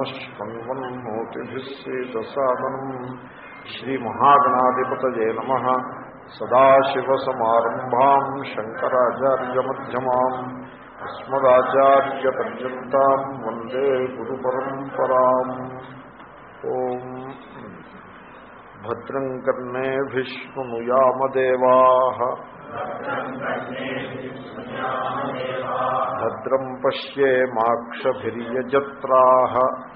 सर्वश्वन्वन्मोतिभिस्सेदसादनम् श्रीमहागणाधिपतये नमः सदाशिवसमारम्भाम् शङ्कराचार्यमध्यमाम् अस्मदाचार्यपर्यन्ताम् वन्दे गुरुपरम्पराम् ओम् भद्रम् कर्णे भीष्मनुयामदेवाः भद्रम् पश्ये माक्षभिर्यजत्राः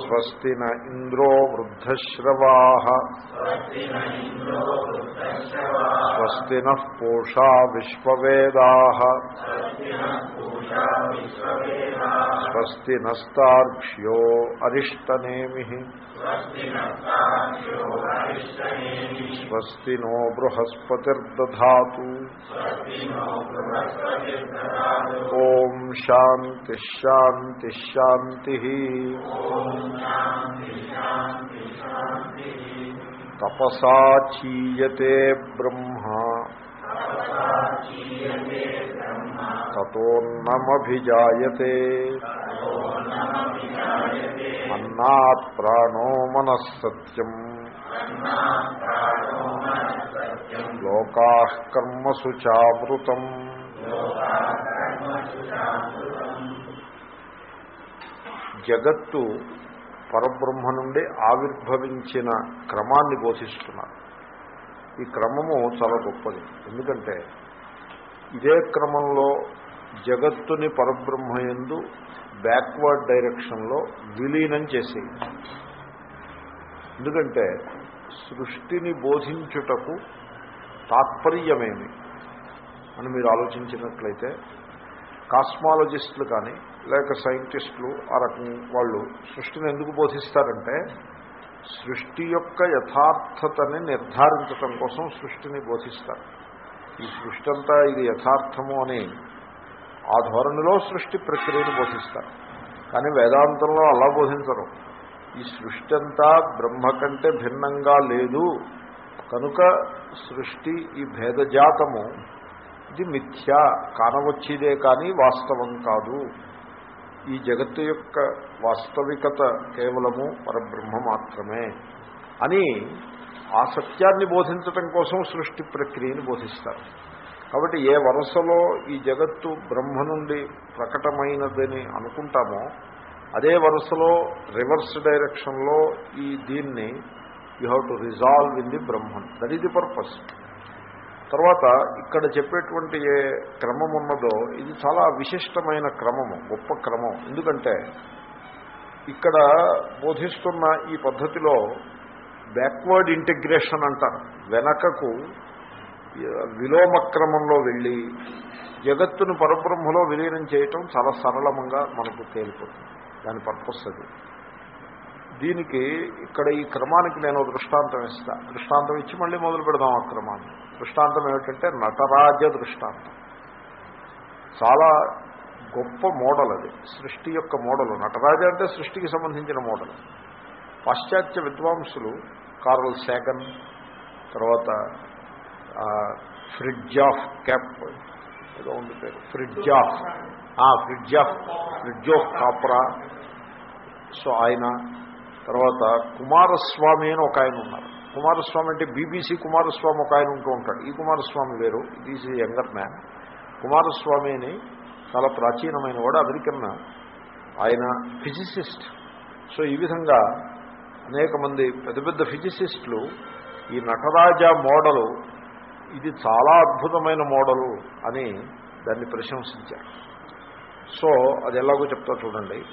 स्वस्ति न इन्द्रो वृद्धश्रवाः। स्वस्ति नः पूषा विश्ववेदाः। स्वस्ति नस्तार्क्ष्यो अरिष्टनेमिः। स्वस्ति नो बृहस्पतिर्दधातु। ॐ తపసా చీయతే బ్రహ్మ. తతోన్నమభిజాయతే. అన్నాత్ ప్రాణో మనస్సత్యం. లోకాకర్మసు చావృతం జగత్తు పరబ్రహ్మ నుండి ఆవిర్భవించిన క్రమాన్ని బోధిస్తున్నారు. ఈ క్రమము చాలా గొప్పది. ఎందుకంటే ఇదే క్రమంలో జగత్తుని పరబ్రహ్మ ఎందు బ్యాక్వర్డ్ డైరెక్షన్లో విలీనం చేసేది. ఎందుకంటే సృష్టిని బోధించుటకు తాత్పర్యమేమి అని మీరు ఆలోచించినట్లయితే కాస్మాలజిస్టులు కానీ లేక సైంటిస్టులు ఆ రకం వాళ్ళు సృష్టిని ఎందుకు బోధిస్తారంటే సృష్టి యొక్క యథార్థతని నిర్ధారించటం కోసం సృష్టిని బోధిస్తారు. ఈ సృష్టి అంతా ఇది యథార్థము అని ఆ ధోరణిలో సృష్టి ప్రక్రియను బోధిస్తారు. కానీ వేదాంతంలో అలా బోధించరు. ఈ సృష్టి అంతా బ్రహ్మ కంటే భిన్నంగా లేదు. కనుక సృష్టి ఈ భేదజాతము ఇది మిథ్య కానవచ్చేదే కానీ వాస్తవం కాదు. ఈ జగత్తు యొక్క వాస్తవికత కేవలము పరబ్రహ్మ మాత్రమే అని ఆ సత్యాన్ని బోధించటం కోసం సృష్టి ప్రక్రియని బోధిస్తారు. కాబట్టి ఏ వరుసలో ఈ జగత్తు బ్రహ్మ నుండి ప్రకటమైనదని అనుకుంటామో అదే వరుసలో రివర్స్ డైరెక్షన్లో ఈ దీన్ని you have to resolve in the Brahman. That is the purpose. తర్వాత ఇక్కడ చెప్పేటువంటి ఏ క్రమం ఉన్నదో ఇది చాలా విశిష్టమైన క్రమము గొప్ప క్రమం. ఎందుకంటే ఇక్కడ బోధిస్తున్న ఈ పద్ధతిలో బ్యాక్వర్డ్ ఇంటిగ్రేషన్ అంటారు. వెనకకు విలోమ క్రమంలో వెళ్ళి జగత్తును పరబ్రహ్మలో విలీనం చేయటం చాలా సరళంగా మనకు తేలిపోతుంది. దాని పర్పస్ అది. దీనికి ఇక్కడ ఈ క్రమానికి నేను దృష్టాంతం ఇస్తా. దృష్టాంతం ఇచ్చి మళ్ళీ మొదలు పెడదాం ఆ క్రమాన్ని. దృష్టాంతం ఏమిటంటే నటరాజ దృష్టాంతం. చాలా గొప్ప మోడల్ అది. సృష్టి యొక్క మోడల్. నటరాజ అంటే సృష్టికి సంబంధించిన మోడల్. పాశ్చాత్య విద్వాంసులు కార్ల్ సేగన్ తర్వాత ఫ్రిడ్జ్ ఆఫ్ క్యాప్ ఏదో ఉంది పేరు. Fritjof Fritjof Fritjof Capra. So ఆయన. తర్వాత కుమారస్వామి అని ఒక ఆయన ఉన్నారు. కుమారస్వామి అంటే బీబీసీ కుమారస్వామి ఒక ఆయన ఉంటూ ఉంటాడు. ఈ కుమారస్వామి వేరు. ఈజ్ యంగర్ మ్యాన్ కుమారస్వామి అని చాలా ప్రాచీనమైన వాడు అమెరికన్ ఆయన ఫిజిసిస్ట్ సో ఈ విధంగా అనేక మంది పెద్ద పెద్ద ఫిజిసిస్టులు ఈ నటరాజ మోడలు ఇది చాలా అద్భుతమైన మోడలు అని దాన్ని ప్రశంసించారు. సో అది ఎలాగో చెప్తా చూడండి.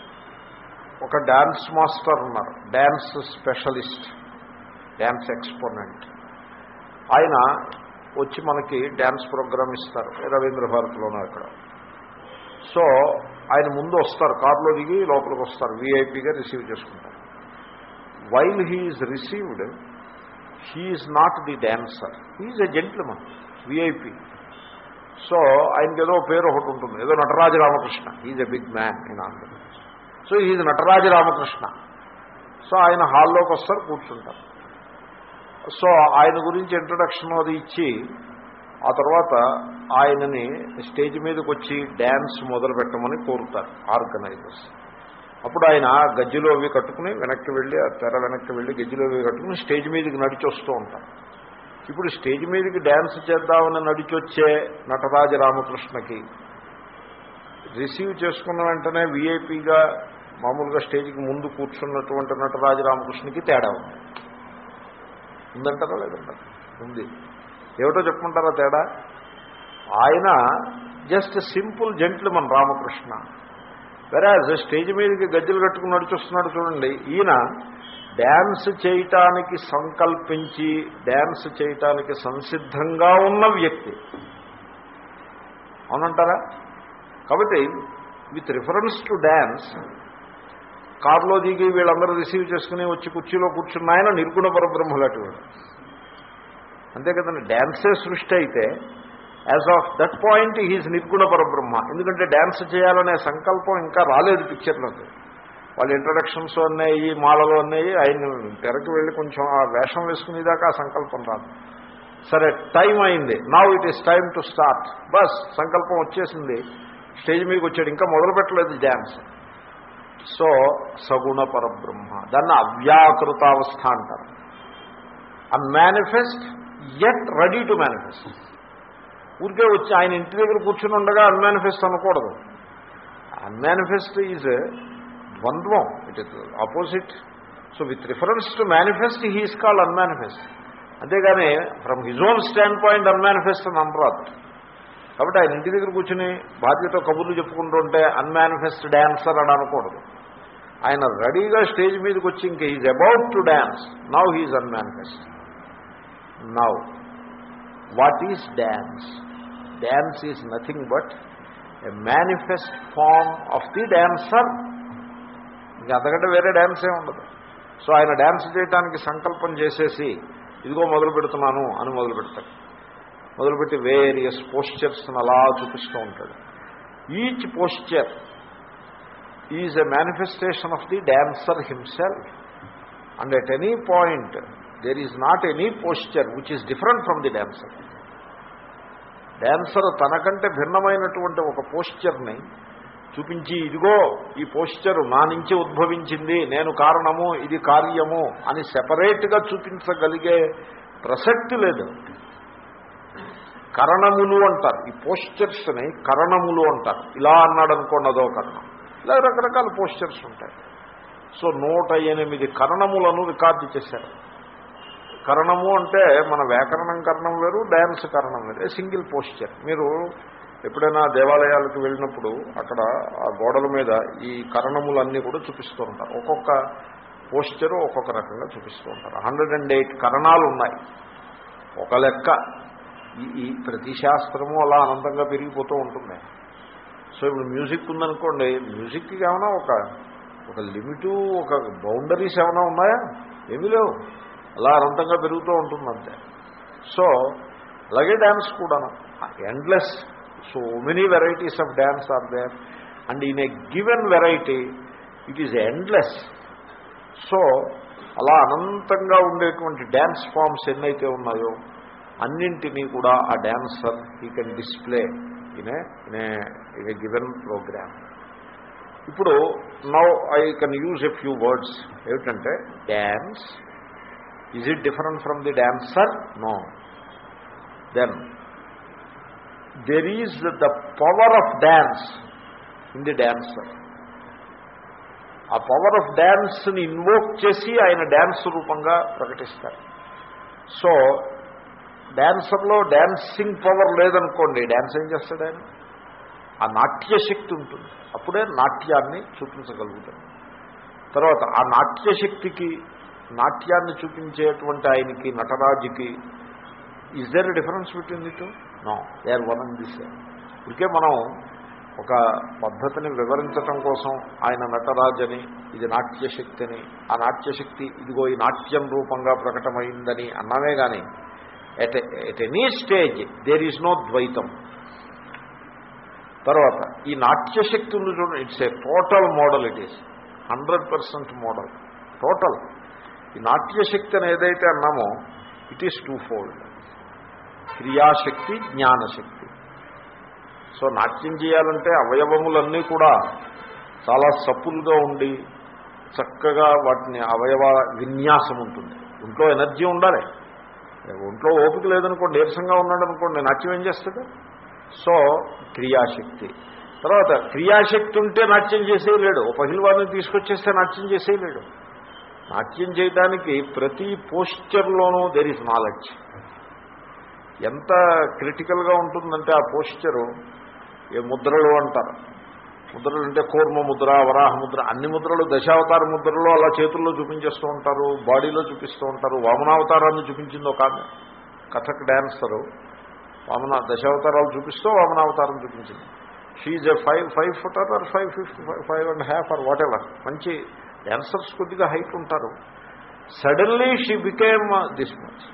ఒక డ్యాన్స్ మాస్టర్ ఉన్నారు. Dance specialist dance exponent. ఆయన వచ్చి మనకి డ్యాన్స్ ప్రోగ్రామ్ ఇస్తారు. రవీంద్ర భారత్లోనూ అక్కడ. సో ఆయన ముందు వస్తారు. కారులో దిగి లోపలికి వస్తారు. వీఐపీగా రిసీవ్ చేసుకుంటారు. While he's received he's not the dancer he's a gentleman VIP so ఆయనకి ఏదో పేరు ఒకటి ఉంటుంది. ఏదో Nataraja Ramakrishna. Is a big man in Andhra Pradesh so is Nataraja Ramakrishna. So ఆయన హాల్లోకి వస్తారు కూర్చుంటారు. సో ఆయన గురించి ఇంట్రడక్షన్ అది ఇచ్చి ఆ తర్వాత ఆయనని స్టేజ్ మీదకి వచ్చి డ్యాన్స్ మొదలు పెట్టమని కోరుతారు ఆర్గనైజర్స్. అప్పుడు ఆయన గజ్జిలో అవి కట్టుకుని వెనక్కి వెళ్ళి ఆ తెర వెనక్కి వెళ్ళి గజ్జిలో అవి కట్టుకుని స్టేజ్ మీదకి నడిచి వస్తూ ఉంటారు. ఇప్పుడు స్టేజ్ మీదకి డ్యాన్స్ చేద్దామని నడిచొచ్చే నటరాజ రామకృష్ణకి రిసీవ్ చేసుకున్న వెంటనే వీఐపీగా మామూలుగా స్టేజ్కి ముందు కూర్చున్నటువంటి నటరాజ రామకృష్ణకి తేడా ఉంది. ఉందంటారా లేదంటారా? ఉంది. ఏమిటో చెప్పుకుంటారా తేడా? ఆయన జస్ట్ సింపుల్ జెంట్లమన్ రామకృష్ణ. వెరాజ్ స్టేజ్ మీదకి గజ్జలు కట్టుకుని నడిచొస్తున్నాడు చూడండి. ఈయన డ్యాన్స్ చేయటానికి సంకల్పించి డ్యాన్స్ చేయటానికి సంసిద్ధంగా ఉన్న వ్యక్తి. అవునంటారా? కాబట్టి విత్ రిఫరెన్స్ టు డ్యాన్స్ కారులో దిగి వీళ్ళందరూ రిసీవ్ చేసుకుని వచ్చి కుర్చీలో కూర్చున్న ఆయన నిర్గుణ పరబ్రహ్మలాంటి వాడు. అంతే కదండి డ్యాన్సే సృష్టి అయితే as of that point he's నిర్గుణ పరబ్రహ్మ. ఎందుకంటే డ్యాన్స్ చేయాలనే సంకల్పం ఇంకా రాలేదు పిక్చర్లోకి వాళ్ళ ఇంట్రడక్షన్స్ అన్నాయి మాలలు అన్నాయి ఆయన తెరకు వెళ్ళి కొంచెం ఆ వేషం వేసుకునేదాకా ఆ సంకల్పం రాదు. సరే టైం అయింది. Now it is time to start bus సంకల్పం వచ్చేసింది. స్టేజ్ మీదకి వచ్చాడు. ఇంకా మొదలు పెట్టలేదు డ్యాన్స్ సో సగుణ పరబ్రహ్మ. దాన్ని అవ్యాకృతావస్థ అంటారు. Unmanifest at ready to manifest ఊరికే వచ్చి ఆయన ఇంటి దగ్గర కూర్చుని ఉండగా అన్మానిఫెస్ట్ అనకూడదు. Unmanifest is ద్వంద్వం. It is opposite so with reference to manifest he's called unmanifest అంతేగాని from his own standpoint unmanifest అని అనరాదు కాబట్టి ఆయన ఇంటి దగ్గర కూర్చుని బాధ్యత కబుర్లు చెప్పుకుంటుంటే అన్మానిఫెస్ట్ డ్యాన్సర్ అని అనకూడదు. ఆయన రెడీగా స్టేజ్ మీదకి వచ్చి ఇంక is about to dance now he's unmanifest now what is dance dance is nothing but a manifest form of the dancer ఇంకా అంతకంటే వేరే డ్యాన్సే ఉండదు. సో ఆయన డ్యాన్స్ చేయడానికి సంకల్పం చేసేసి ఇదిగో మొదలు పెడుతున్నాను అని మొదలు పెడతాడు మొదలుపెట్టి వేరియస్ పోస్చర్స్ని అలా చూపిస్తూ ఉంటాడు. Each posture is a manifestation of the dancer himself and at any point there is not any posture which is different from the dancer dancer తనకంటే భిన్నమైనటువంటి ఒక పోస్చర్ని చూపించి ఇదిగో ఈ పోస్చరు నా నుంచి ఉద్భవించింది నేను కారణము ఇది కార్యము అని సెపరేట్గా చూపించగలిగే ప్రసక్తి లేదు. కరణములు అంటారు. ఈ పోస్చర్స్ని కరణములు అంటారు. ఇలా అన్నాడు అనుకోండి అదో కరణం. ఇలా రకరకాల పోస్చర్స్ ఉంటాయి. సో నూట ఎనిమిది కరణములను రికార్డు చేశారు. కరణము అంటే మన వ్యాకరణం కరణం వేరు డ్యాన్స్ కరణం వేరు. సింగిల్ పోస్చర్ మీరు ఎప్పుడైనా దేవాలయాలకు వెళ్ళినప్పుడు అక్కడ ఆ గోడల మీద ఈ కరణములన్నీ కూడా చూపిస్తూ ఉంటారు. ఒక్కొక్క పోస్చరు ఒక్కొక్క రకంగా చూపిస్తూ ఉంటారు. హండ్రెడ్ అండ్ ఎయిట్ కరణాలు ఉన్నాయి. ఒక లెక్క. ఈ ఈ ప్రతి శాస్త్రము అలా అనంతంగా పెరిగిపోతూ ఉంటుంది. సో ఇప్పుడు మ్యూజిక్ ఉందనుకోండి మ్యూజిక్కి ఏమైనా ఒక ఒక లిమిటు ఒక బౌండరీస్ ఏమైనా ఉన్నాయా? ఏమీ లేవు. అలా అనంతంగా పెరుగుతూ ఉంటుంది అంతే. సో అలాగే డ్యాన్స్ కూడాను. Endless so many varieties of dance are there and in a given variety it is endless so అలా అనంతంగా ఉండేటువంటి డ్యాన్స్ ఫామ్స్ ఎన్నైతే ఉన్నాయో అన్నింటినీ కూడా ఆ డ్యాన్సర్ ఈ can display in in a given program ఇప్పుడు now I can use a few words ఏమిటంటే dance is it different from the dancer no then there is the power of dance in the dancer ఆ power of డ్యాన్స్ని invoke చేసి ఆయన dance రూపంగా ప్రకటిస్తారు. So డ్యాన్సర్లో dancing power లేదనుకోండి dance ఏం చేస్తాడు ఆయన? ఆ నాట్యశక్తి ఉంటుంది. అప్పుడే నాట్యాన్ని చూపించగలుగుతాడు. తర్వాత ఆ నాట్యశక్తికి నాట్యాన్ని చూపించేటువంటి ఆయనకి నటరాజుకి is there difference between the two no they are one and the same ఇదికే మనం ఒక పద్ధతిని వివరించటం కోసం ఆయన నటరాజని ఇది నాట్యశక్తిని ఆ నాట్యశక్తి ఇదిగో ఈ నాట్యం రూపంగా ప్రకటమైందని అన్నమే కానీ at at any stage there is no ద్వైతం తర్వాత ఈ నాట్యశక్తి ఉంది చూడండి it's a total model it is hundred percent model total ఈ నాట్యశక్తి అని ఏదైతే అన్నామో ఇట్ ఈస్ టూ ఫోల్డ్ క్రియాశక్తి జ్ఞానశక్తి. సో నాట్యం చేయాలంటే అవయవములన్నీ కూడా చాలా సప్పులుగా ఉండి చక్కగా వాటిని అవయవ విన్యాసం ఉంటుంది. ఇంట్లో ఎనర్జీ ఉండాలి. ఒంట్లో ఓపిక లేదనుకోండి నీరసంగా ఉన్నాడు అనుకోండి నాట్యం ఏం చేస్తుంది సో క్రియాశక్తి. తర్వాత క్రియాశక్తి ఉంటే నాట్యం చేసేయలేడు. ఓ పహిల్వాడిని తీసుకొచ్చేస్తే నాట్యం చేసేయలేడు. నాట్యం చేయడానికి ప్రతి పోస్చర్లోనూ దెర్ ఈజ్ నాలెడ్జ్ ఎంత క్రిటికల్గా ఉంటుందంటే ఆ పోస్చరు ఏ ముద్రలు అంటారు. ముద్రలు అంటే కూర్మ ముద్ర వరాహ ముద్ర అన్ని ముద్రలు దశావతార ముద్రలో అలా చేతుల్లో చూపించేస్తూ ఉంటారు బాడీలో చూపిస్తూ ఉంటారు. వామనావతారాన్ని చూపించింది ఒక ఆమె కథక్ డ్యాన్సరు వామన దశావతారాలు చూపిస్తూ వామనావతారం చూపించింది. She's a five five footer or five fifty five and half or whatever మంచి డ్యాన్సర్స్ కొద్దిగా హైట్ ఉంటారు. Suddenly she became this much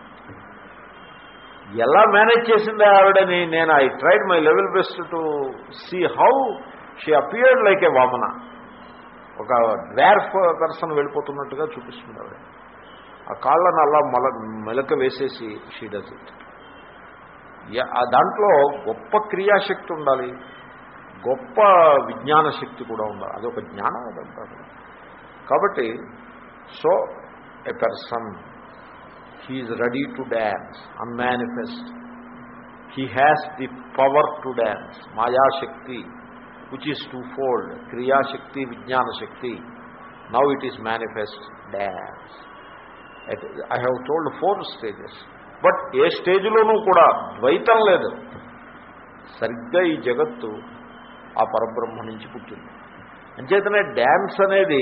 ఎలా మేనేజ్ చేసింది ఆవిడని నేను I tried my level best to see how she appeared like a Vamana ఒక dwarf person వెళ్ళిపోతున్నట్టుగా చూపిస్తుంది ఆవిడ. ఆ కాళ్ళను అలా మల మెలక వేసేసి షీ డస్ ఇట్ దాంట్లో గొప్ప క్రియాశక్తి ఉండాలి. గొప్ప విజ్ఞాన శక్తి కూడా ఉండాలి. అదొక జ్ఞానం అదంటారు కాబట్టి so a person he's ready to dance unmanifest he has the power to dance మాయాశక్తి విచ్ ఈస్ టు ఫోల్డ్ క్రియాశక్తి విజ్ఞాన శక్తి now it is manifest dance I have told four stages but ఏ స్టేజ్లోనూ కూడా ద్వైతం లేదు. సరిగ్గా ఈ జగత్తు ఆ పరబ్రహ్మ నుంచి పుట్టింది. అంచేతనే డ్యాన్స్ అనేది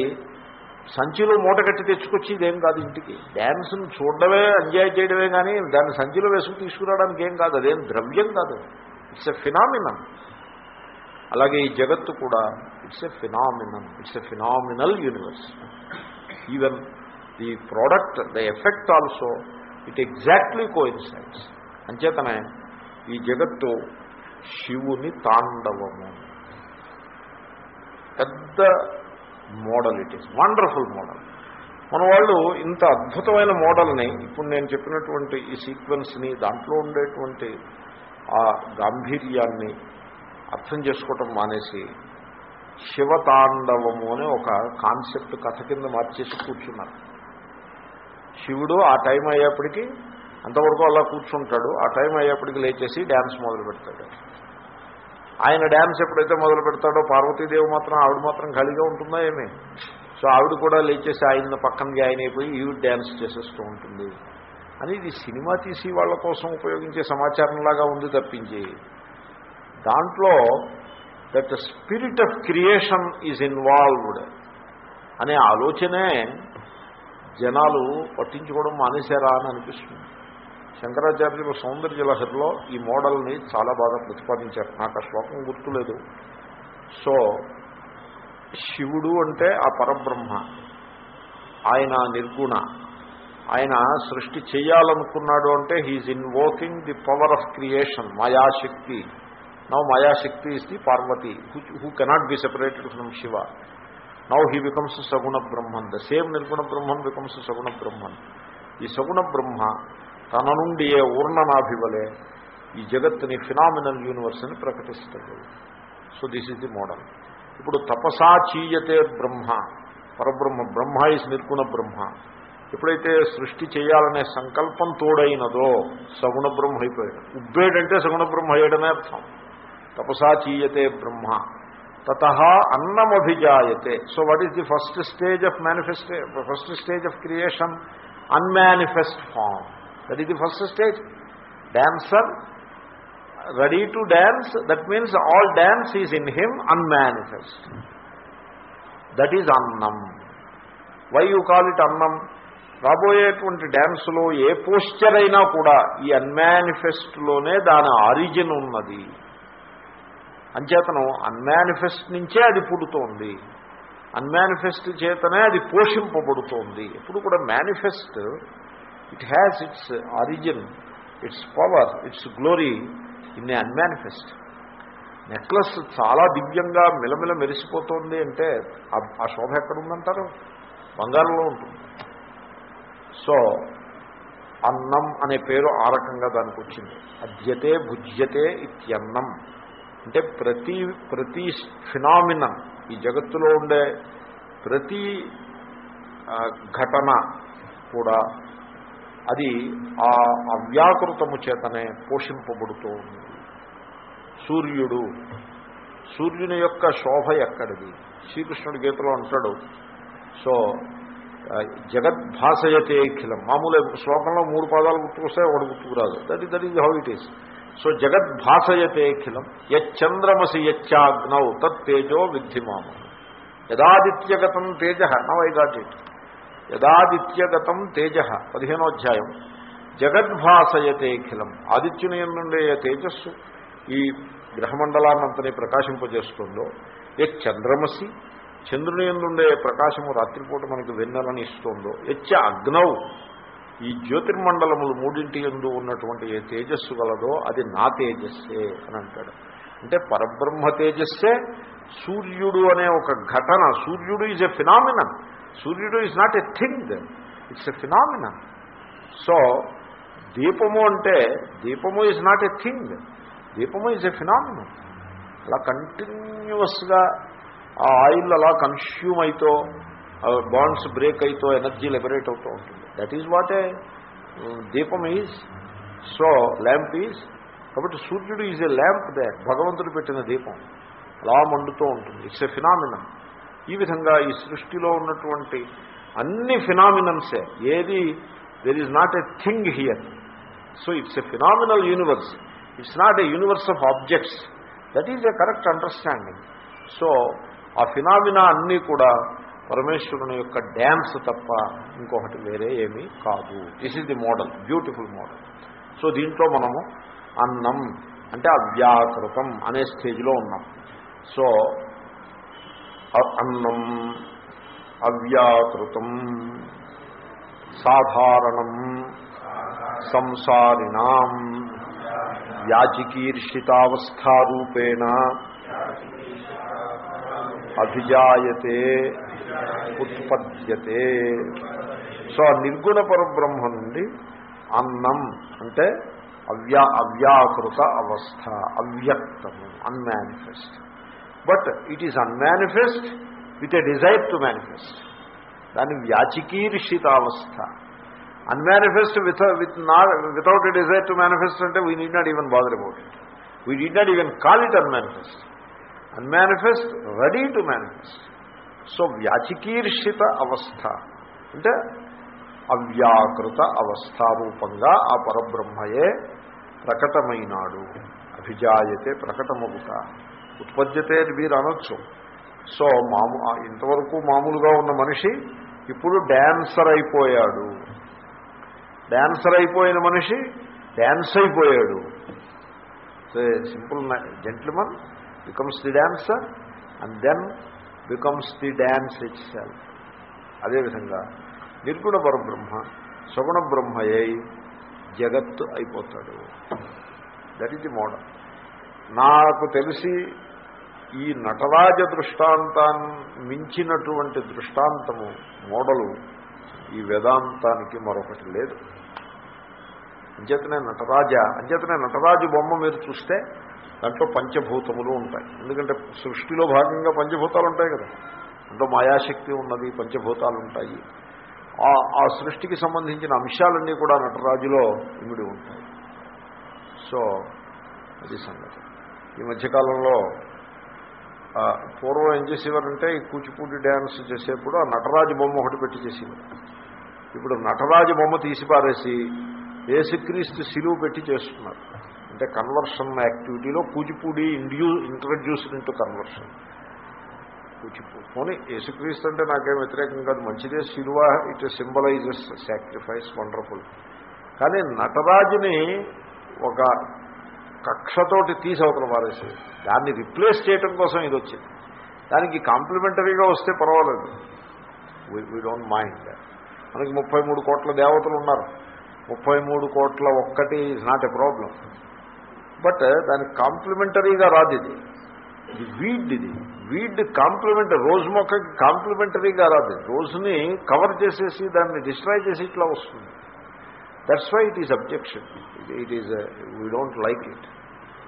సంచిలో మూట కట్టి తెచ్చుకొచ్చి ఇదేం కాదు ఇంటికి. డ్యాన్స్ను చూడడమే ఎంజాయ్ చేయడమే కానీ దాన్ని సంచిలో వేసుకు తీసుకురావడానికి ఏం కాదు. అదేం ద్రవ్యం కాదు. ఇట్స్ ఎ ఫినామినమ్ అలాగే ఈ జగత్తు కూడా it's a phenomenal it's a phenomenal universe even the product the effect also it exactly coincides అంచేతనే ఈ జగత్తు శివుని తాండవము. పెద్ద model it is wonderful model మన వాళ్ళు ఇంత అద్భుతమైన మోడల్ని ఇప్పుడు నేను చెప్పినటువంటి ఈ సీక్వెన్స్ని దాంట్లో ఉండేటువంటి ఆ గాంభీర్యాన్ని అర్థం చేసుకోవటం మానేసి శివతాండవము అనే ఒక కాన్సెప్ట్ కథ కింద మార్చేసి కూర్చున్నారు. శివుడు ఆ టైం అయ్యేప్పటికీ అంతవరకు అలా కూర్చుంటాడు. ఆ టైం అయ్యేప్పటికి లేచేసి డ్యాన్స్ మొదలు పెడతాడు. ఆయన డ్యాన్స్ ఎప్పుడైతే మొదలు పెడతాడో పార్వతీదేవి మాత్రం ఆవిడ మాత్రం ఖాళీగా ఉంటుందా ఏమి? సో ఆవిడ కూడా లేచేసి ఆయన పక్కనకి ఆయన అయిపోయి ఈవిడ డ్యాన్స్ చేసేస్తూ ఉంటుంది. అని ఇది సినిమా తీసి వాళ్ళ కోసం ఉపయోగించే సమాచారంలాగా ఉంది తప్పించి దాంట్లో that spirit of creation is involved అనే ఆలోచనే జనాలు పట్టించుకోవడం మానేశారా అని అనిపిస్తుంది. శంకరాచార్యుల సౌందర్య లహరిలో ఈ మోడల్ని చాలా బాగా ప్రతిపాదించారు. నాకు ఆ శ్లోకం గుర్తులేదు. సో శివుడు అంటే ఆ పరబ్రహ్మ ఆయన నిర్గుణ ఆయన సృష్టి చేయాలనుకున్నాడు అంటే he's invoking the power of creation మాయాశక్తి. నౌ మాయాశక్తి is the Parvati who cannot be separated from Shiva now he becomes సగుణ బ్రహ్మన్ ద సేమ్ నిర్గుణ బ్రహ్మన్ బికమ్స్ సగుణ బ్రహ్మన్ ఈ సగుణ బ్రహ్మ తన నుండి ఏ ఊర్ణనాభివలే ఈ జగత్తుని ఫినామినల్ యూనివర్స్ అని ప్రకటిస్తాడు so this is the model ఇప్పుడు తపసా చీయతే బ్రహ్మ. పరబ్రహ్మ బ్రహ్మ ఇస్ నిర్గుణ బ్రహ్మ ఎప్పుడైతే సృష్టి చేయాలనే సంకల్పం తోడైనదో సగుణ బ్రహ్మ అయిపోయాడు. ఉబ్బేడంటే సగుణ బ్రహ్మ అయ్యాడనే అర్థం. తపసా చీయతే బ్రహ్మ. తత అన్నమభిజాయతే. So what is the first stage of manifest first stage of creation unmanifest form that is the first stage dancer ready to dance that means all dance is in him unmanifest that is అన్నం why you call it అన్నం రాబోయేటువంటి డ్యాన్స్లో ఏ posture అయినా కూడా ఈ అన్మానిఫెస్ట్లోనే దాని origin ఉన్నది. అంచేతనం unmanifest నుంచే అది పుడుతోంది. అన్మానిఫెస్ట్ చేతనే అది పోషింపబడుతోంది. ఎప్పుడు కూడా manifest it has its origin its power its glory in a unmanifest necklace చాలా దివ్యంగా మిలమిల మెరిసిపోతుంది అంటే ఆ- శోభ ఎక్కడ ఉందంటారు బంగారంలో ఉంటుంది. సో అన్నం అనే పేరు ఆ రకంగా దానికి వచ్చింది. అద్యతే భుజ్యతే ఇత్యన్నం. అంటే ప్రతి ప్రతి ఫినామిన ఈ జగత్తులో ఉండే ప్రతి ఘటన కూడా అది ఆ అవ్యాకృతము చేతనే పోషింపబడుతూ ఉంది. సూర్యుడు సూర్యుని యొక్క శోభ ఎక్కడిది? శ్రీకృష్ణుడి గీతలో అంటాడు. సో ఆ, జగద్భాసయతే అఖిలం. మామూలు శ్లోకంలో మూడు పాదాలు గుర్తుకొస్తే ఒకటి గుర్తుకురాదు that that is how it is so జగద్భాసయతే అఖిలం యచ్చంద్రమసి యచ్చాగ్నౌ తత్తేజో విద్ధిమామ యదాదిత్యగతం తేజ నవ్ ఐ గాట్ ఇట్. యదాదిత్యగతం తేజ పదిహేనో అధ్యాయం. జగద్భాసయతే ఆదిత్యుని నుండే తేజస్సు ఈ గ్రహమండలాన్నంతని ప్రకాశింపజేస్తుందో ఏ చంద్రమసి చంద్రుని ఎందుండే ప్రకాశము రాత్రిపూట మనకు వెన్నెలని ఇస్తుందో యచ్చ అగ్నౌ ఈ జ్యోతిర్మండలములు మూడింటి ఎందు ఉన్నటువంటి ఏ తేజస్సు గలదో అది నా తేజస్సే అని అంటాడు. అంటే పరబ్రహ్మ తేజస్సే సూర్యుడు అనే ఒక ఘటన సూర్యుడు ఈజ్ ఎ ఫినామినన్ సూర్యుడు is not a thing it's a phenomenon so దీపము అంటే దీపము ఈజ్ నాట్ ఎ థింగ్ దీపము ఈజ్ ఎ ఫినామినన్ అలా కంటిన్యూస్గా ఆ ఆయిల్ అలా కన్స్యూమ్ అయితో బాండ్స్ బ్రేక్ అవుతో ఎనర్జీ లిబరేట్ అవుతూ ఉంటుంది. దట్ ఈజ్ వాట్ ఏ దీపం ఈజ్ సో ల్యాంప్ ఈజ్ కాబట్టి సూర్యుడు ఈజ్ ఏ ల్యాంప్ దే భగవంతుడు పెట్టిన దీపం. అలా మండుతూ ఉంటుంది. ఇట్స్ ఎ ఫినామినమ్ ఈ విధంగా ఈ సృష్టిలో ఉన్నటువంటి అన్ని ఫినామినమ్సే ఏది there is not a thing here so it's a phenomenal universe it's not a universe of objects that is a correct understanding so ఆ ఫినామినా అన్నీ కూడా పరమేశ్వరుని యొక్క డ్యాన్స్ తప్ప ఇంకొకటి వేరే ఏమీ కాదు. This is the model beautiful model so దీంట్లో మనము అన్నం అంటే అవ్యాకృతం అనే స్టేజ్లో ఉన్నాం. సో అ- అన్నం అవ్యాకృతం సాధారణం సంసారిణాం యాచికీర్షితావస్థారూపేణ అభిజాయతే ఉత్పద్యతే. సో నిర్గుణ పరబ్రహ్మ నుండి అన్నం అంటే అవ్యా అవ్యాకృత అవస్థ అవ్యక్తము unmanifest but it is unmanifest with a desire to manifest దాని వ్యాచికీర్షిత అవస్థ unmanifest with with not without a desire to manifest అంటే we need not even bother about it we need not even call it unmanifest unmanifest ready to manifest so వ్యాచికీర్షిత అవస్థ అంటే అవ్యాకృత అవస్థారూపంగా ఆ పరబ్రహ్మయే ప్రకటమైనాడు అభిజాయతే ప్రకటమగుట ఉత్పద్యతే అని మీరు అనొచ్చు. సో మాము ఇంతవరకు మామూలుగా ఉన్న మనిషి ఇప్పుడు డ్యాన్సర్ అయిపోయాడు. డ్యాన్సర్ అయిపోయిన మనిషి డ్యాన్స్ అయిపోయాడు. Simple gentleman becomes the dancer and then becomes the dance itself అదేవిధంగా నిర్గుణ పరబ్రహ్మ సగుణ బ్రహ్మయే జగత్తు అయిపోతాడు. దట్ ఈజ్ మోడల్ నాకు తెలిసి ఈ నటరాజ దృష్టాంతాన్ని మించినటువంటి దృష్టాంతము మోడలు ఈ వేదాంతానికి మరొకటి లేదు. అంచేతనే నటరాజ అంచేతనే నటరాజు బొమ్మ మీరు చూస్తే దాంట్లో పంచభూతములు ఉంటాయి. ఎందుకంటే సృష్టిలో భాగంగా పంచభూతాలు ఉంటాయి కదా. దాంట్లో మాయాశక్తి ఉన్నది పంచభూతాలు ఉంటాయి. ఆ- ఆ సృష్టికి సంబంధించిన అంశాలన్నీ కూడా నటరాజులో ఇమిడి ఉంటాయి. సో అది సంగతి. ఈ మధ్యకాలంలో పూర్వం ఏం చేసేవారంటే ఈ కూచిపూడి డ్యాన్స్ చేసేప్పుడు ఆ నటరాజు బొమ్మ ఒకటి పెట్టి చేసేవారు. ఇప్పుడు నటరాజు బొమ్మ తీసి పారేసి ఏసుక్రీస్తు సిలువు పెట్టి చేస్తున్నారు. అంటే కన్వర్షన్ యాక్టివిటీలో కూచిపూడి ఇండ్యూ ఇంట్రడ్యూస్డ్ ఇంటూ కన్వర్షన్ కూచిపూడి. పోనీ యేసుక్రీస్తు అంటే నాకేం వ్యతిరేకం కాదు. మంచిదే సిలువ ఇట్ సింబలైజెస్ సాక్రిఫైస్ వండర్ఫుల్ కానీ నటరాజుని ఒక కక్షతోటి తీసి అవతల పారేసి దాన్ని రిప్లేస్ చేయటం కోసం ఇది వచ్చింది. దానికి కాంప్లిమెంటరీగా వస్తే పర్వాలేదు. వీ డోంట్ మైండ్ మనకి ముప్పై మూడు కోట్ల దేవతలు ఉన్నారు. ముప్పై మూడు కోట్ల ఒక్కటి is not a problem but దానికి కాంప్లిమెంటరీగా రాదు ఇది ఇది వీడ్ ఇది వీడ్ కాంప్లిమెంట్ రోజు మొక్కకి కాంప్లిమెంటరీగా రాదు. రోజుని కవర్ చేసేసి దాన్ని డిస్ట్రాయ్ చేసి ఇట్లా వస్తుంది. That's why it is objection it is we don't like it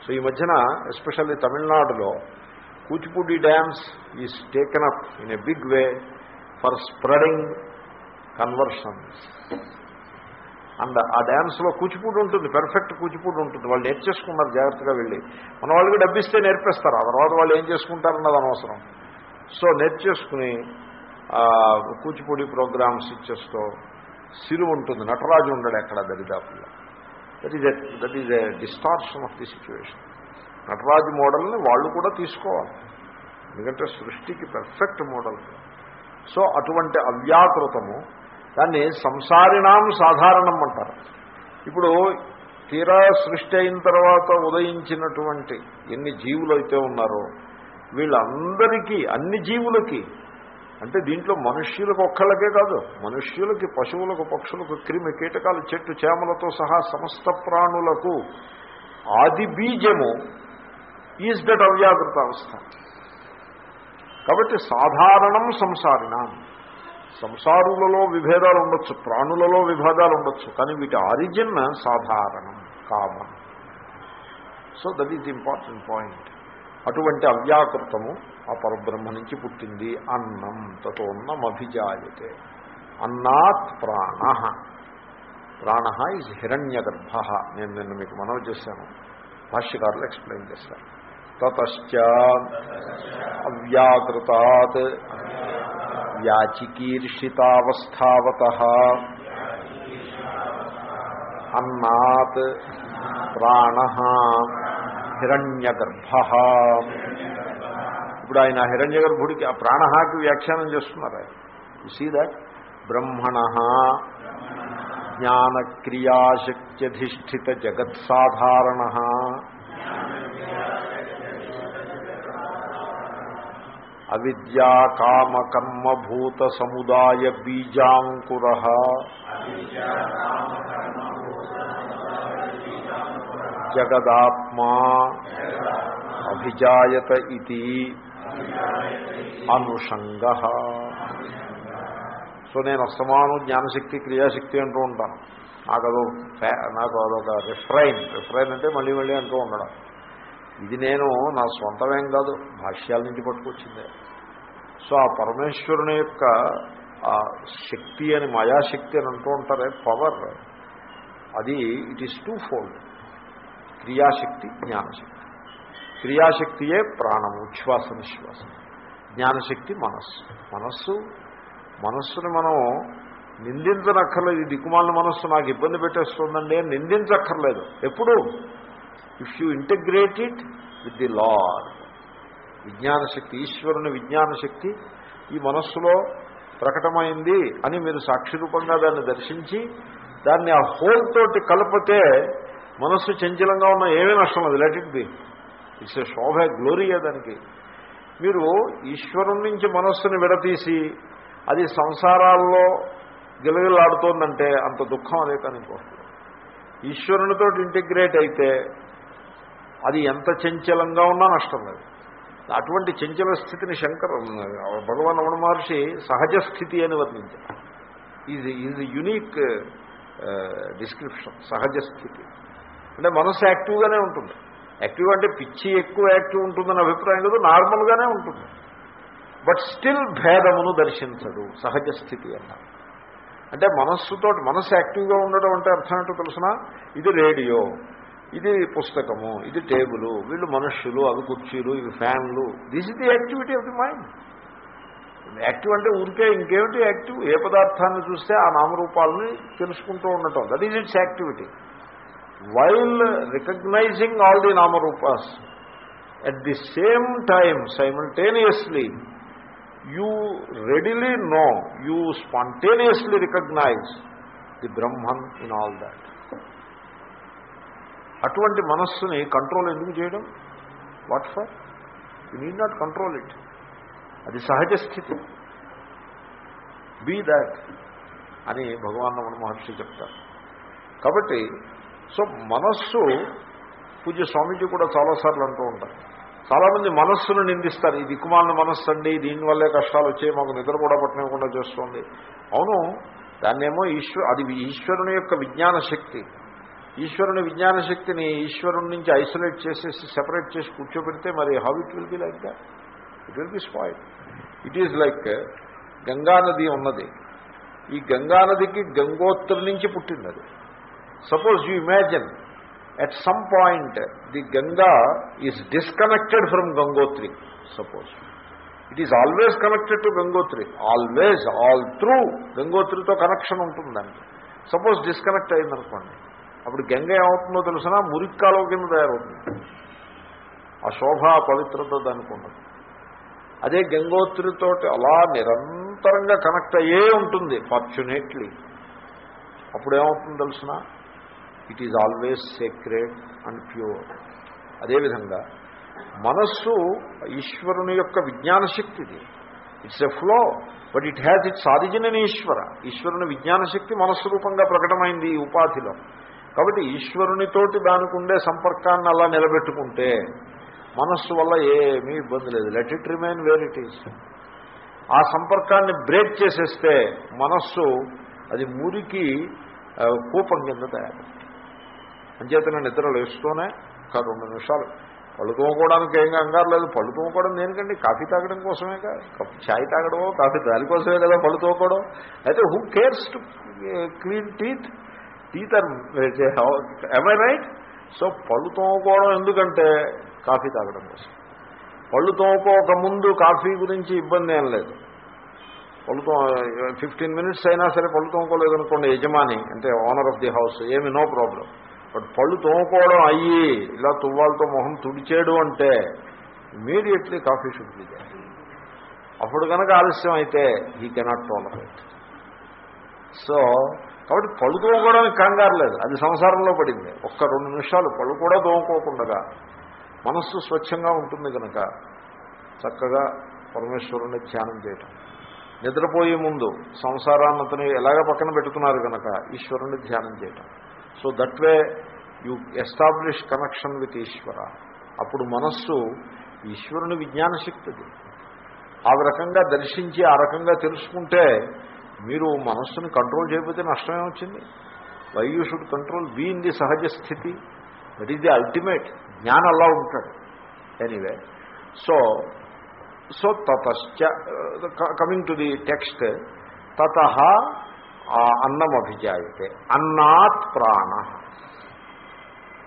so ఈ మధ్యన ఎస్పెషల్లీ తమిళనాడులో Kuchipudi dance is taken up in a big way for spreading conversions and ఆ డ్యాన్స్లో కూచిపూడి ఉంటుంది పెర్ఫెక్ట్ కూచిపూడి ఉంటుంది. వాళ్ళు నేర్చేసుకున్నారు జాగ్రత్తగా వెళ్ళి. మన వాళ్ళకి డబ్బిస్తే నేర్పిస్తారు ఆ తర్వాత వాళ్ళు ఏం చేసుకుంటారన్నది అనవసరం. సో నేర్చేసుకుని కూచిపూడి ప్రోగ్రామ్స్ ఇచ్చేస్తూ సిరు ఉంటుంది నటరాజు ఉండడు ఎక్కడ దరిదాపుల్లో. That is that is a distortion of the situation Nataraja మోడల్ని వాళ్ళు కూడా తీసుకోవాలి. ఎందుకంటే సృష్టికి పెర్ఫెక్ట్ మోడల్. సో అటువంటి అవ్యాకృతము దాన్ని సంసారిణాం సాధారణం అంటారు. ఇప్పుడు తీరా సృష్టి అయిన తర్వాత ఉదయించినటువంటి ఎన్ని జీవులు అయితే ఉన్నారో వీళ్ళందరికీ అన్ని జీవులకి అంటే దీంట్లో మనుష్యులకు ఒక్కళ్ళకే కాదు మనుష్యులకి పశువులకు పక్షులకు క్రిమి కీటకాలు చెట్టు చేమలతో సహా సమస్త ప్రాణులకు ఆది బీజము ఈజ్ దట్ అవ్యాకృత అవస్థ కాబట్టి సాధారణం సంసారిణం. సంసారులలో విభేదాలు ఉండొచ్చు ప్రాణులలో విభేదాలు ఉండొచ్చు కానీ వీటి ఆరిజిన్ సాధారణం common so that is important point అటువంటి అవ్యాకృతము ఆ పరబ్రహ్మ నుంచి పుట్టింది. అన్నం తతోన్నమభిజాయతే. అన్నాత్ ప్రాణ. ప్రాణ ఈజ్ హిరణ్య గర్భ నేను నిన్న మీకు మనవి చేశాను. భాష్యకారులు ఎక్స్ప్లెయిన్ చేశారు తతశ్చ. అవ్యాకృతాత్ వ్యాచికీర్షితావస్థావత అన్నాత్ ప్రాణ హిరణ్యగర్భ ఇప్పుడు ఆయన హిరణ్యగర్భుడికి ఆ ప్రాణహాకి వ్యాఖ్యానం చేస్తున్నారు ఆయన. సీ దట్ బ్రహ్మణ జ్ఞానక్రియాశక్త్యధిష్ఠిత జగత్సాధారణ అవిద్యా కామకర్మభూత సముదాయ బీజాంకుర జగదాత్మా అభిజాయత ఇది అనుషంగ. సో నేను అసమాను జ్ఞానశక్తి క్రియాశక్తి అంటూ ఉంటాను. నాకు అదో నాకు అదొక రిఫ్రైన్ రిఫ్రైన్ అంటే మళ్ళీ మళ్ళీ అంటూ ఉండడం. ఇది నేను నా సొంతమేం కాదు భాష్యాల నుంచి పట్టుకొచ్చిందే. సో ఆ పరమేశ్వరుని యొక్క ఆ శక్తి అని మాయాశక్తి అని అంటూ ఉంటారే పవర్. అది ఇట్ ఈస్ టూ ఫోల్డ్ క్రియాశక్తి జ్ఞానశక్తి. క్రియాశక్తియే ప్రాణము ఉచ్ఛ్వాస నిశ్వాసం. జ్ఞానశక్తి మనస్సు. మనస్సు మనస్సుని మనం నిందించనక్కర్లేదు. ఈ దిక్కుమాలిన మనస్సు నాకు ఇబ్బంది పెట్టేస్తుందండి నిందించక్కర్లేదు. ఎప్పుడు. If you integrate it with the Lord విజ్ఞానశక్తి ఈశ్వరుని విజ్ఞానశక్తి ఈ మనస్సులో ప్రకటమైంది అని మీరు సాక్షిరూపంగా దాన్ని దర్శించి దాన్ని ఆ హోల్ తోటి కలిపితే మనస్సు చంచలంగా ఉన్న ఏమీ నష్టం అది let it be it's a Shobha glory దానికి. మీరు ఈశ్వరం నుంచి మనస్సుని విడతీసి అది సంసారాల్లో గిలగిలాడుతోందంటే అంత దుఃఖం అదే కానీ ఈశ్వరునితో ఇంటిగ్రేట్ అయితే అది ఎంత చంచలంగా ఉన్నా నష్టం లేదు. అటువంటి చంచల స్థితిని శంకర్ భగవాన్ రమణ మహర్షి సహజ స్థితి అని వర్ణించారు. ఈజ్ ఈజ్ యునీక్ డిస్క్రిప్షన్ సహజ స్థితి. అంటే మనసు యాక్టివ్గానే ఉంటుంది. యాక్టివ్ అంటే పిచ్చి ఎక్కువ యాక్టివ్ ఉంటుందని అభిప్రాయం కాదు నార్మల్గానే ఉంటుంది. బట్ స్టిల్ భేదమును దర్శించదు సహజ స్థితి అన్నారు అంటే మనస్సుతో మనస్సు యాక్టివ్గా ఉండడం అంటే అర్థం ఏంటో తెలుసిన? ఇది రేడియో. ఇది పుస్తకము ఇది టేబుల్ వీళ్ళు మనుష్యులు అవి కుర్చీలు ఇవి ఫ్యాన్లు. This is the activity of the mind active అంటే ఊరికే ఇంకేమిటి? యాక్టివ్ ఏ పదార్థాన్ని చూస్తే ఆ నామరూపాలని తెలుసుకుంటూ ఉండటం. That is its activity while recognizing all the నామరూపాస్ at the same time simultaneously you readily no you spontaneously recognize the Brahman in all that అటువంటి మనస్సుని కంట్రోల్ ఎందుకు చేయడం? What for you need not control it అది సహజ స్థితి. Be that అని భగవాన్ రమణ మహర్షి చెప్తారు. కాబట్టి సో మనస్సు పూజ స్వామీజీ కూడా చాలాసార్లు అంటూ ఉంటారు. చాలామంది మనస్సును నిందిస్తారు. ఈ దిక్కుమాలిన మనస్సు అండి దీనివల్లే కష్టాలు వచ్చాయి మాకు నిద్ర కూడా పట్టనివ్వకుండా చేస్తుంది. అవును దాన్నేమో ఈశ్వ అది ఈశ్వరుని యొక్క విజ్ఞాన శక్తి. ఈశ్వరుని విజ్ఞాన శక్తిని ఈశ్వరుని నుంచి ఐసోలేట్ చేసేసి సెపరేట్ చేసి కూర్చోబెడితే మరి how it will be like that it will be spoil it is like గంగానది ఉన్నది. ఈ గంగానదికి గంగోత్రి నుంచి పుట్టింది అది. Suppose you imagine at some point the Ganga is disconnected from Gangotri. Suppose it is always connected to Gangotri. Always all through గంగోత్రితో connection ఉంటుంది దానికి సపోజ్ డిస్కనెక్ట్ అయిందనుకోండి. అప్పుడు గంగ ఏమవుతుందో తెలిసినా? మురిక్కాలో కింద తయారవుతుంది. ఆ శోభ పవిత్రత దానికి ఉండదు. అదే గంగోత్రితోటి అలా నిరంతరంగా కనెక్ట్ అయ్యే ఉంటుంది ఫార్చునేట్లీ. అప్పుడు ఏమవుతుందో తెలిసిన it is always secret and pure అదేవిధంగా మనస్సు ఈశ్వరుని యొక్క విజ్ఞాన శక్తిది. It's a flow but it has its origin Ishwara ఈశ్వరుని విజ్ఞాన శక్తి మనస్సు రూపంగా ప్రకటమైంది ఈ ఉపాధిలో. కాబట్టి ఈశ్వరునితోటి దానికి ఉండే సంపర్కాన్ని అలా నిలబెట్టుకుంటే మనస్సు వల్ల ఏమీ ఇబ్బంది లేదు. Let it remain where it is ఆ సంపర్కాన్ని బ్రేక్ చేసేస్తే మనస్సు అది మురికి కూపం కింద తయారు అంచేతన నిద్ర లేస్తూనే ఒక రెండు నిమిషాలు. పళ్ళు తోముకోవడానికి ఏం కంగారు లేదు. పళ్ళు తోముకోవడం దేనికండి? కాఫీ తాగడం కోసమే కదా. ఛాయ్ చాయ్ తాగడమో కాఫీ దానికోసమే కదా పళ్ళు తోముకోవడం అయితే who cares to clean teeth teeth or I right so పళ్ళు తోముకోవడం ఎందుకంటే కాఫీ తాగడం కోసం. పళ్ళు తోముకోకముందు కాఫీ గురించి ఇబ్బంది ఏం లేదు. పళ్ళు తో ఫిఫ్టీన్ మినిట్స్ అయినా సరే పళ్ళు తోముకోలేదు అనుకోండి యజమాని అంటే ఓనర్ ఆఫ్ ది హౌస్ ఏమి నో ప్రాబ్లం బట్ పళ్ళు తోముకోవడం అయ్యి ఇలా తువ్వాలతో మొహం తుడిచేడు అంటే ఇమీడియట్లీ కాఫీ షుడ్ బి అప్పుడు కనుక ఆలస్యం అయితే హీ కెనాట్ టాలరేట్ సో కాబట్టి పళ్ళు తోముకోవడానికి కంగారు లేదు. అది సంసారంలో పడింది. ఒక్క రెండు నిమిషాలు పళ్ళు కూడా తోముకోకుండా మనస్సు స్వచ్ఛంగా ఉంటుంది కనుక చక్కగా పరమేశ్వరుని ధ్యానం చేయటం. నిద్రపోయే ముందు సంసారాన్ని అతను ఎలాగ పక్కన పెట్టుకున్నారు కనుక ఈశ్వరుని ధ్యానం చేయటం. So that way you establish connection with Ishwara. అప్పుడు మనస్సు ఈశ్వరుని విజ్ఞాన శక్తిది. ఆ రకంగా దర్శించి ఆ రకంగా తెలుసుకుంటే మీరు మనస్సును కంట్రోల్ చేయకపోతే నష్టమే వచ్చింది why you should control be in the సహజ స్థితి. దట్ ఈస్ ది అల్టిమేట్ జ్ఞానం అలా ఉంటాడు. ఎనీవే సో సో తతశ్చ కమింగ్ టు ది టెక్స్ట్ తత అన్నం అభిజాయితే. అన్నాత్ ప్రాణ.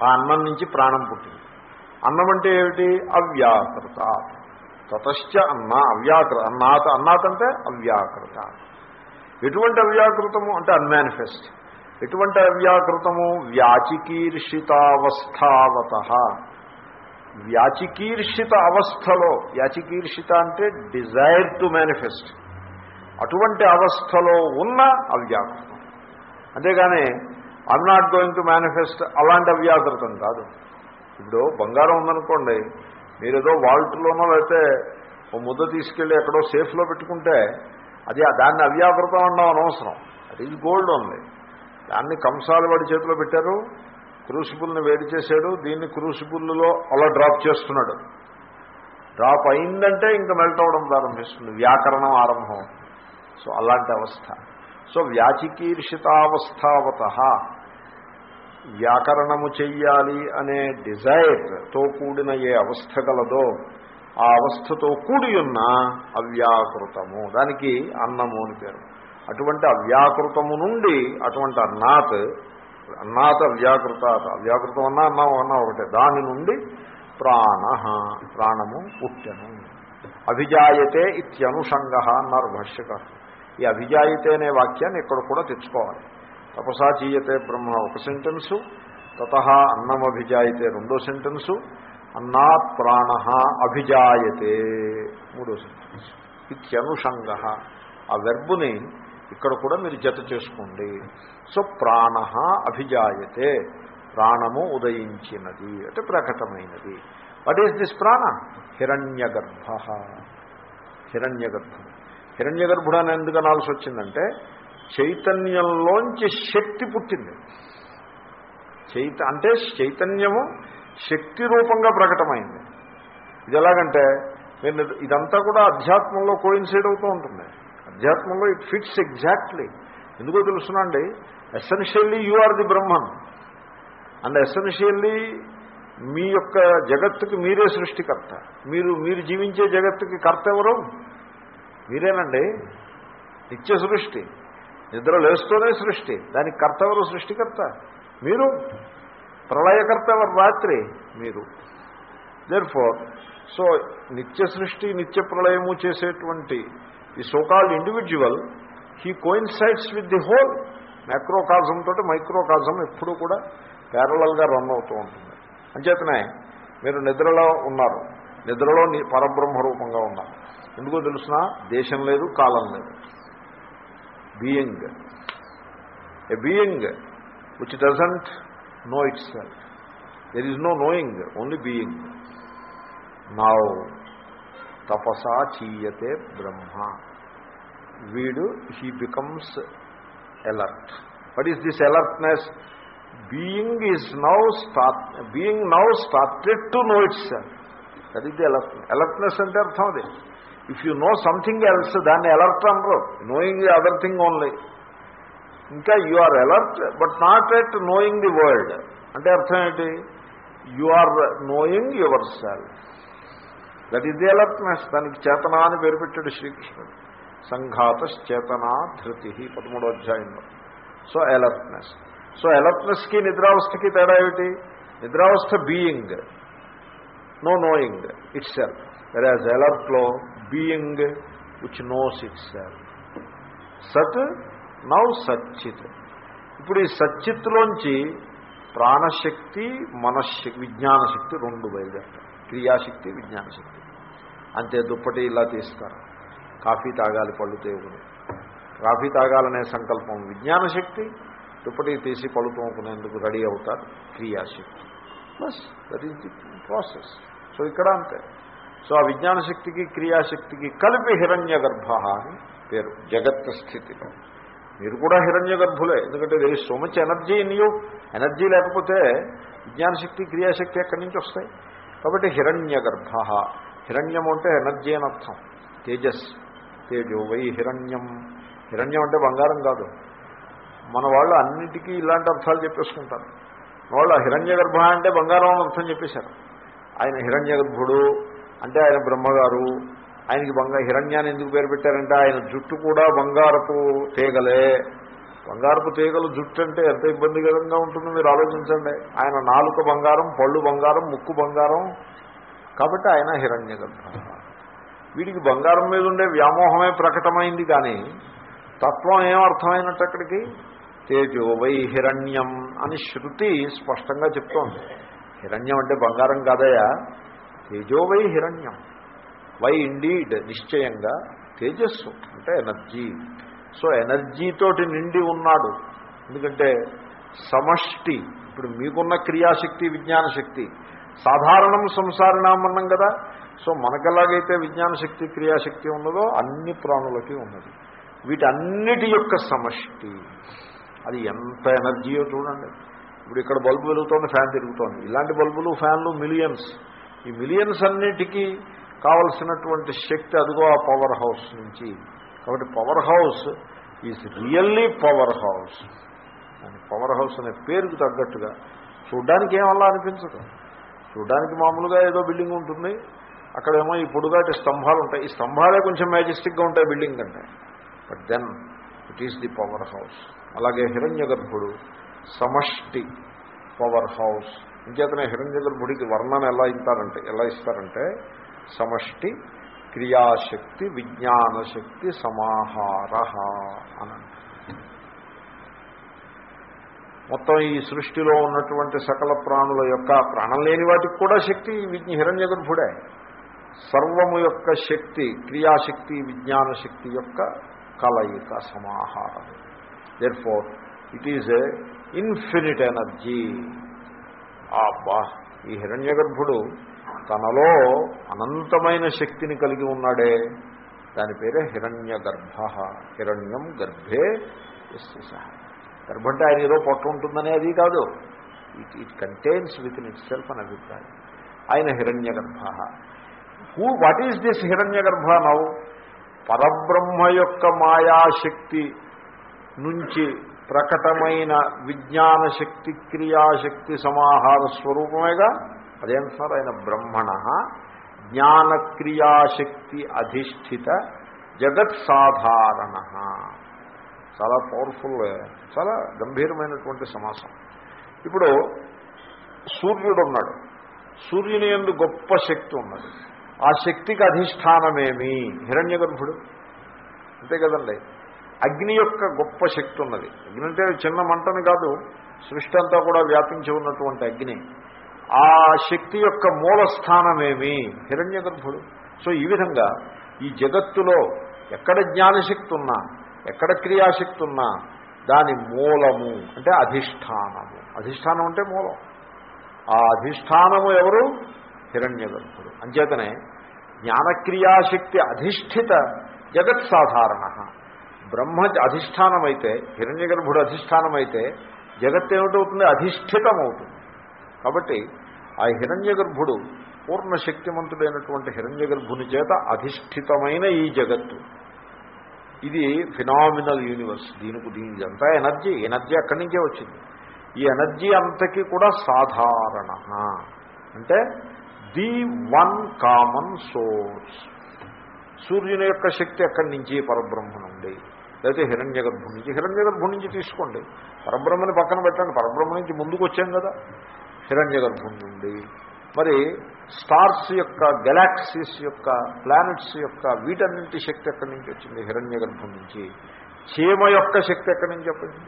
ఆ అన్నం నుంచి ప్రాణం పుట్టింది. అన్నం అంటే ఏమిటి? అవ్యాకృత. తతశ్చ అన్న అవ్యాకృత అన్నాత్ అన్నాత్ అంటే అవ్యాకృత. ఎటువంటి అవ్యాకృతము అంటే అన్మానిఫెస్ట్. ఎటువంటి అవ్యాకృతము? వ్యాచికీర్షితావస్థావత. వ్యాచికీర్షిత అవస్థలో వ్యాచికీర్షిత అంటే డిజైర్ టు మేనిఫెస్ట్. అటువంటి అవస్థలో ఉన్న అవ్యాకృతం. అంతేగాని I'm not going to manifest అలాంటి అవ్యాకృతం కాదు. ఇప్పుడు బంగారం ఉందనుకోండి మీరు ఏదో వాల్ట్లోనో లేకపోతే ఓ ముద్ద తీసుకెళ్ళి ఎక్కడో సేఫ్లో పెట్టుకుంటే అది దాన్ని అవ్యాకృతం అనడం అనవసరం. అది ఇది గోల్డ్ ఉంది దాన్ని కంసాలు వాడి చేతిలో పెట్టారు క్రూసిబుల్ని వేడి చేశాడు దీన్ని క్రూసిబుల్లో అలా డ్రాప్ చేస్తున్నాడు. డ్రాప్ అయిందంటే ఇంకా మెల్ట్ అవడం ప్రారంభిస్తుంది. వ్యాకరణం ఆరంభం. సో అలాంటి అవస్థ. సో వ్యాచికీర్షితావస్థావత. వ్యాకరణము చెయ్యాలి అనే డిజైర్తో కూడిన ఏ అవస్థ గలదో ఆ అవస్థతో కూడి ఉన్న అవ్యాకృతము. దానికి అన్నము అని పేరు. అటువంటి అవ్యాకృతము నుండి అటువంటి అన్నాత్ అన్నాత్ అవ్యాకృత అవ్యాకృతం అన్నా అన్నం అన్నా ఒకటే. దాని నుండి ప్రాణ ప్రాణము పుట్టెను. అభిజాయతే ఇత్యనుషంగ అన్నారు భాష్యకారు. ఈ అభిజాయితే అనే వాక్యాన్ని ఇక్కడ కూడా తెచ్చుకోవాలి. తపసా చీయతే బ్రహ్మ ఒక సెంటెన్సు తత అన్నమభిజాయితే రెండో సెంటెన్సు అన్నాత్ ప్రాణ అభిజాయతే. మూడో సెంటెన్స్. ఇత్యనుషంగ. ఆ వెర్బుని ఇక్కడ కూడా మీరు జత చేసుకోండి. సో ప్రాణ అభిజాయతే. ప్రాణము ఉదయించినది. అంటే ప్రకటమైనది. వాట్ ఈస్ దిస్ ప్రాణ హిరణ్యగర్భ. హిరణ్యగర్భుడు హిరణ్యగర్భుడు అని ఎందుకు అనాల్సి వచ్చిందంటే చైతన్యంలోంచి శక్తి పుట్టింది. చైత అంటే చైతన్యము శక్తి రూపంగా ప్రకటమైంది. ఇది ఎలాగంటే నేను ఇదంతా కూడా అధ్యాత్మంలో కోయిన్సైడ్ అవుతూ ఉంటుంది. అధ్యాత్మంలో ఇట్ ఫిట్స్ ఎగ్జాక్ట్లీ ఎందుకో తెలుసునండి essentially you are the Brahman and essentially మీ యొక్క జగత్తుకి మీరే సృష్టికర్త. మీరు మీరు జీవించే జగత్తుకి కర్త ఎవరు? మీరేనండి? నిత్య సృష్టి. నిద్ర లేస్తూనే సృష్టి. దానికి కర్త ఎవరు? సృష్టికర్త. మీరు? ప్రళయకర్త ఎవరు రాత్రి మీరు. దేర్ ఫోర్ సో నిత్య సృష్టి నిత్య ప్రళయము చేసేటువంటి ఈ so called individual he coincides with the whole microcosm తోటి మైక్రోకాజం ఎప్పుడూ కూడా ప్యారలల్గా రన్ అవుతూ ఉంటుంది. అంచేతనే మీరు నిద్రలో ఉన్నారు. నిద్రలో పరబ్రహ్మ రూపంగా ఉన్నారు. ఎందుకో తెలుసిన? దేశం లేదు కాలం లేదు. Being a being which doesn't know itself there is no knowing only being now తపసా చీయతే బ్రహ్మ వీడు he becomes alert. What is this alertness? Being is now start, being now started to know itself. That is the alertness. Alertness అంటే అర్థం అది if you know something else దాన్ని alert అనరు knowing the other thing only ఇంకా you are alert but not at knowing the world అంటే అర్థం ఏంటి? You are knowing yourself that is the alertness దానికి చేతన అని పేరు పెట్టాడు శ్రీకృష్ణుడు. సంఘాతశ్చేతనా ధృతి పదమూడో అధ్యాయంలో. సో అలర్ట్నెస్ సో అలర్ట్నెస్కి నిద్రావస్థకి తేడా ఏమిటి? నిద్రావస్థ being no knowing itself whereas అలర్ట్లో being which knows itself సత్ నౌ సచ్చిత్. ఇప్పుడు ఈ సచ్చిత్లోంచి ప్రాణశక్తి మనశ్శక్తి విజ్ఞానశక్తి రెండు బయలుదేరుతాయి. క్రియాశక్తి విజ్ఞానశక్తి. అంతే దుప్పటి ఇలా తీస్తారు. కాఫీ తాగాలి పళ్ళు తేవుకుని. కాఫీ తాగాలనే సంకల్పం విజ్ఞానశక్తి దుప్పటి తీసి పళ్ళు తోముకునేందుకు రెడీ అవుతారు క్రియాశక్తి. Bus that is the process so ఇక్కడ అంతే. సో ఆ విజ్ఞానశక్తికి క్రియాశక్తికి కలిపి హిరణ్య గర్భ అని పేరు జగత్ స్థితిలో మీరు కూడా హిరణ్య గర్భులే ఎందుకంటే there so much energy in you energy లేకపోతే విజ్ఞానశక్తి క్రియాశక్తి ఎక్కడి నుంచి వస్తాయి? కాబట్టి హిరణ్య గర్భ హిరణ్యం అంటే ఎనర్జీ అని అర్థం. తేజస్ తేజో వై హిరణ్యం. హిరణ్యం అంటే బంగారం కాదు. మన వాళ్ళు అన్నిటికీ ఇలాంటి అర్థాలు చెప్పేసుకుంటారు. వాళ్ళు హిరణ్య గర్భ అంటే బంగారం అని అర్థం చెప్పేశారు. ఆయన హిరణ్య గర్భుడు అంటే ఆయన బ్రహ్మగారు ఆయనకి బంగారు హిరణ్యాన్ని ఎందుకు పేరు పెట్టారంటే ఆయన జుట్టు కూడా బంగారపు తీగలే. బంగారపు తీగలు జుట్టు అంటే ఎంత ఇబ్బందికరంగా ఉంటుందో మీరు ఆలోచించండి. ఆయన నాలుక బంగారం పళ్ళు బంగారం ముక్కు బంగారం. కాబట్టి ఆయన హిరణ్య వీడికి బంగారం మీద ఉండే వ్యామోహమే ప్రకటమైంది కానీ తత్వం ఏమర్థమైనట్టు అక్కడికి? తేజో వై హిరణ్యం అని శృతి స్పష్టంగా చెప్తోంది. హిరణ్యం అంటే బంగారం కాదయా తేజో వై హిరణ్యం. వై ఇండీడ్ నిశ్చయంగా తేజస్సు అంటే ఎనర్జీ. సో ఎనర్జీతోటి నిండి ఉన్నాడు. ఎందుకంటే సమష్టి ఇప్పుడు మీకున్న క్రియాశక్తి విజ్ఞాన శక్తి సాధారణం సంసారినామన్నాం కదా. సో మనకెలాగైతే విజ్ఞాన శక్తి క్రియాశక్తి ఉన్నదో అన్ని ప్రాణులకి ఉన్నది. వీటన్నిటి యొక్క సమష్టి. అది ఎంత ఎనర్జీయో చూడండి. ఇప్పుడు ఇక్కడ బల్బు వెలుగుతోంది ఫ్యాన్ తిరుగుతోంది. ఇలాంటి బల్బులు ఫ్యాన్లు మిలియన్స్. ఈ మిలియన్స్ అన్నిటికీ కావలసినటువంటి శక్తి అదిగో ఆ పవర్ హౌస్ నుంచి. కాబట్టి powerhouse is really powerhouse అని పవర్ హౌస్ అనే పేరుకు తగ్గట్టుగా చూడ్డానికి ఏమల్లా అనిపించదు. చూడ్డానికి మామూలుగా ఏదో బిల్డింగ్ ఉంటుంది. అక్కడేమో ఈ పొడుగాటి స్తంభాలు ఉంటాయి. ఈ స్తంభాలే కొంచెం మ్యాజెస్టిక్గా ఉంటాయి బిల్డింగ్ అంటే but then it is the powerhouse అలాగే హిరణ్య గర్భుడు సమష్టి పవర్ హౌస్ ఇంకేతనే హిరణ్య గర్భుడికి వర్ణన ఎలా ఇస్తారంటే ఎలా ఇస్తారంటే సమష్టి క్రియాశక్తి విజ్ఞానశక్తి సమాహార అని మొత్తం ఈ సృష్టిలో ఉన్నటువంటి సకల ప్రాణుల యొక్క ప్రాణం లేని వాటికి కూడా శక్తి విజ్ఞ హిరణ్య గర్భుడే. సర్వము యొక్క శక్తి క్రియాశక్తి విజ్ఞాన శక్తి యొక్క కలయిక సమాహారం therefore it is a infinite energy అబ్బా ఈ హిరణ్య గర్భుడు తనలో అనంతమైన శక్తిని కలిగి ఉన్నాడే. దాని పేరే హిరణ్య గర్భ హిరణ్యం గర్భే గర్భ అంటే ఆయన ఏదో పొట్ట ఉంటుందనే అది కాదు. It it contains within itself అని అభిప్రాయం. ఆయన హిరణ్య గర్భ హూ వాట్ ఈజ్ దిస్ హిరణ్య గర్భ నౌ పరబ్రహ్మ యొక్క మాయాశక్తి నుంచి ప్రకటమైన విజ్ఞాన శక్తి క్రియాశక్తి సమాహార స్వరూపమేగా? అదేంటున్నారు ఆయన బ్రహ్మణ జ్ఞానక్రియాశక్తి అధిష్ఠిత జగత్ సాధారణ చాలా పవర్ఫుల్ చాలా గంభీరమైనటువంటి సమాసం. ఇప్పుడు సూర్యుడు ఉన్నాడు సూర్యుని ఎందు గొప్ప శక్తి ఉన్నది. ఆ శక్తికి అధిష్టానమేమి? హిరణ్య గర్భుడు అంతే కదండి. అగ్ని యొక్క గొప్ప శక్తి ఉన్నది. అగ్ని అంటే చిన్న మంటని కాదు సృష్టి అంతా కూడా వ్యాపించి ఉన్నటువంటి అగ్ని. ఆ శక్తి యొక్క మూల స్థానమేమి హిరణ్య గర్భుడు. సో ఈ విధంగా ఈ జగత్తులో ఎక్కడ జ్ఞానశక్తి ఉన్నా ఎక్కడ క్రియాశక్తి ఉన్నా దాని మూలము అంటే అధిష్టానము. అధిష్టానం అంటే మూలం. ఆ అధిష్టానము ఎవరు? హిరణ్య గర్భుడు. అంచేతనే జ్ఞానక్రియాశక్తి అధిష్ఠిత జగత్ సాధారణ. బ్రహ్మ అధిష్టానమైతే హిరణ్య గర్భుడు అధిష్టానమైతే జగత్ ఏమిటవుతుంది అధిష్ఠితమవుతుంది. కాబట్టి ఆ హిరణ్య గర్భుడు పూర్ణ శక్తిమంతుడైనటువంటి హిరణ్య గర్భుని చేత అధిష్ఠితమైన ఈ జగత్తు. ఇది ఫినామినల్ యూనివర్స్. దీనికి దీని అంతా ఎనర్జీ. ఎనర్జీ అక్కడి నుంచే వచ్చింది. ఈ ఎనర్జీ అంతకీ కూడా సాధారణ. అంటే ది వన్ కామన్ సోర్స్. సూర్యుని యొక్క శక్తి ఎక్కడి నుంచి పరబ్రహ్మ నుండి. లేకపోతే హిరణ్య గర్భం నుంచి. హిరణ్య గర్భం నుంచి తీసుకోండి. పరబ్రహ్మని పక్కన పెట్టండి. పరబ్రహ్మ నుంచి ముందుకు వచ్చాం కదా. హిరణ్య గర్భం నుండి మరి స్టార్స్ యొక్క గెలాక్సీస్ యొక్క ప్లానెట్స్ యొక్క వీటన్నింటి శక్తి ఎక్కడి నుంచి వచ్చింది? హిరణ్య గర్భం నుంచి. చీమ యొక్క శక్తి ఎక్కడి నుంచి చెప్పండి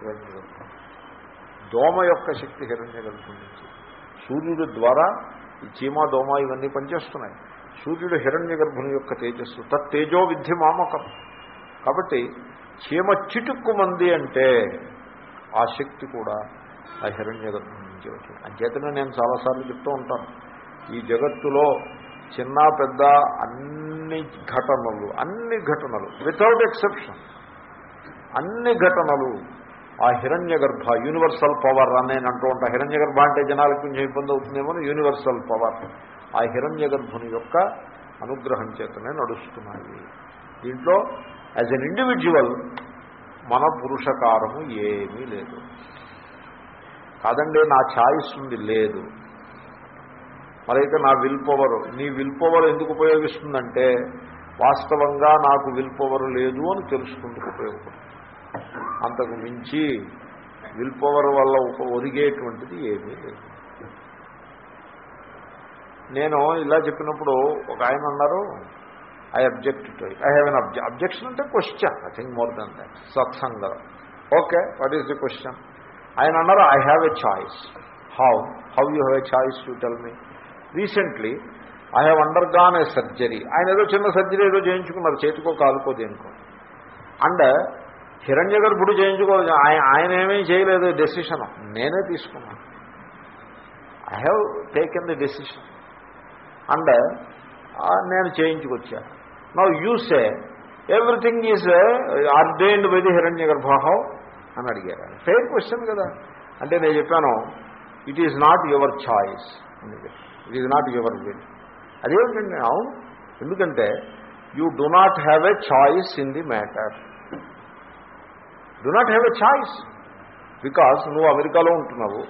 హిరణ్య గర్భం దోమ యొక్క శక్తి హిరణ్య గర్భం నుంచి. సూర్యుడి ద్వారా ఈ చీమ దోమ ఇవన్నీ పనిచేస్తున్నాయి. సూర్యుడు హిరణ్య గర్భుని యొక్క తేజస్సు. తత్తేజో విద్ధి మామకం. కాబట్టి చీమ చిటుక్కుమంది అంటే ఆ శక్తి కూడా ఆ హిరణ్య గర్భం నుంచి వచ్చింది అంచేతనే నేను చాలాసార్లు చెప్తూ ఉంటాను. ఈ జగత్తులో చిన్న పెద్ద అన్ని ఘటనలు అన్ని ఘటనలు వితౌట్ ఎక్సెప్షన్ అన్ని ఘటనలు ఆ హిరణ్య గర్భ యూనివర్సల్ పవర్ అని నేను అంటూ ఉంటా. హిరణ్య గర్భ అంటే జనాలకు కొంచెం ఇబ్బంది అవుతుందేమో యూనివర్సల్ పవర్ ఆ హిరణ్య గర్భుని యొక్క అనుగ్రహం చేతనే నడుస్తున్నాయి. దీంట్లో యాజ్ ఎన్ ఇండివిజువల్ మన పురుషకారము ఏమీ లేదు. కాదండి నా ఛాయిస్ ఉంది లేదు. మరైతే నా విల్ పవర్ నీ విల్ పవర్ ఎందుకు ఉపయోగిస్తుందంటే వాస్తవంగా నాకు విల్ పవర్ లేదు అని తెలుసుకుందుకు ఉపయోగపడుతుంది. అంతకు మించి విల్ పవర్ వల్ల ఒరిగేటువంటిది ఏమీ లేదు. నేను ఇలా చెప్పినప్పుడు ఒక ఆయన అన్నారు I object to I have an objection అంటే question I think more than that సత్సంగం okay what is the question ఆయన అన్నారు I have a choice how how you have a choice you tell me recently I have undergone a surgery ఆయన ఏదో చిన్న surgery ఏదో చేయించుకున్నారు చేతికో కాలుకో దేనికో. And హిరణ్య గర్భుడు చేయించుకో ఆయన ఆయన ఏమీ చేయలేదు డెసిషన్ నేనే తీసుకున్నాను. I have taken the decision and నేను చేయించుకొచ్చాను now you see everything is ordained by the హిరణ్య గర్భాహం అని అడిగారు. ఫెయిర్ క్వశ్చన్ కదా. అంటే నేను చెప్పాను it is not your choice అని it is not your will అదేమిటండి అవును. ఎందుకంటే you do not have a choice in the matter do not have a choice because నువ్వు అమెరికాలో ఉంటున్నావు.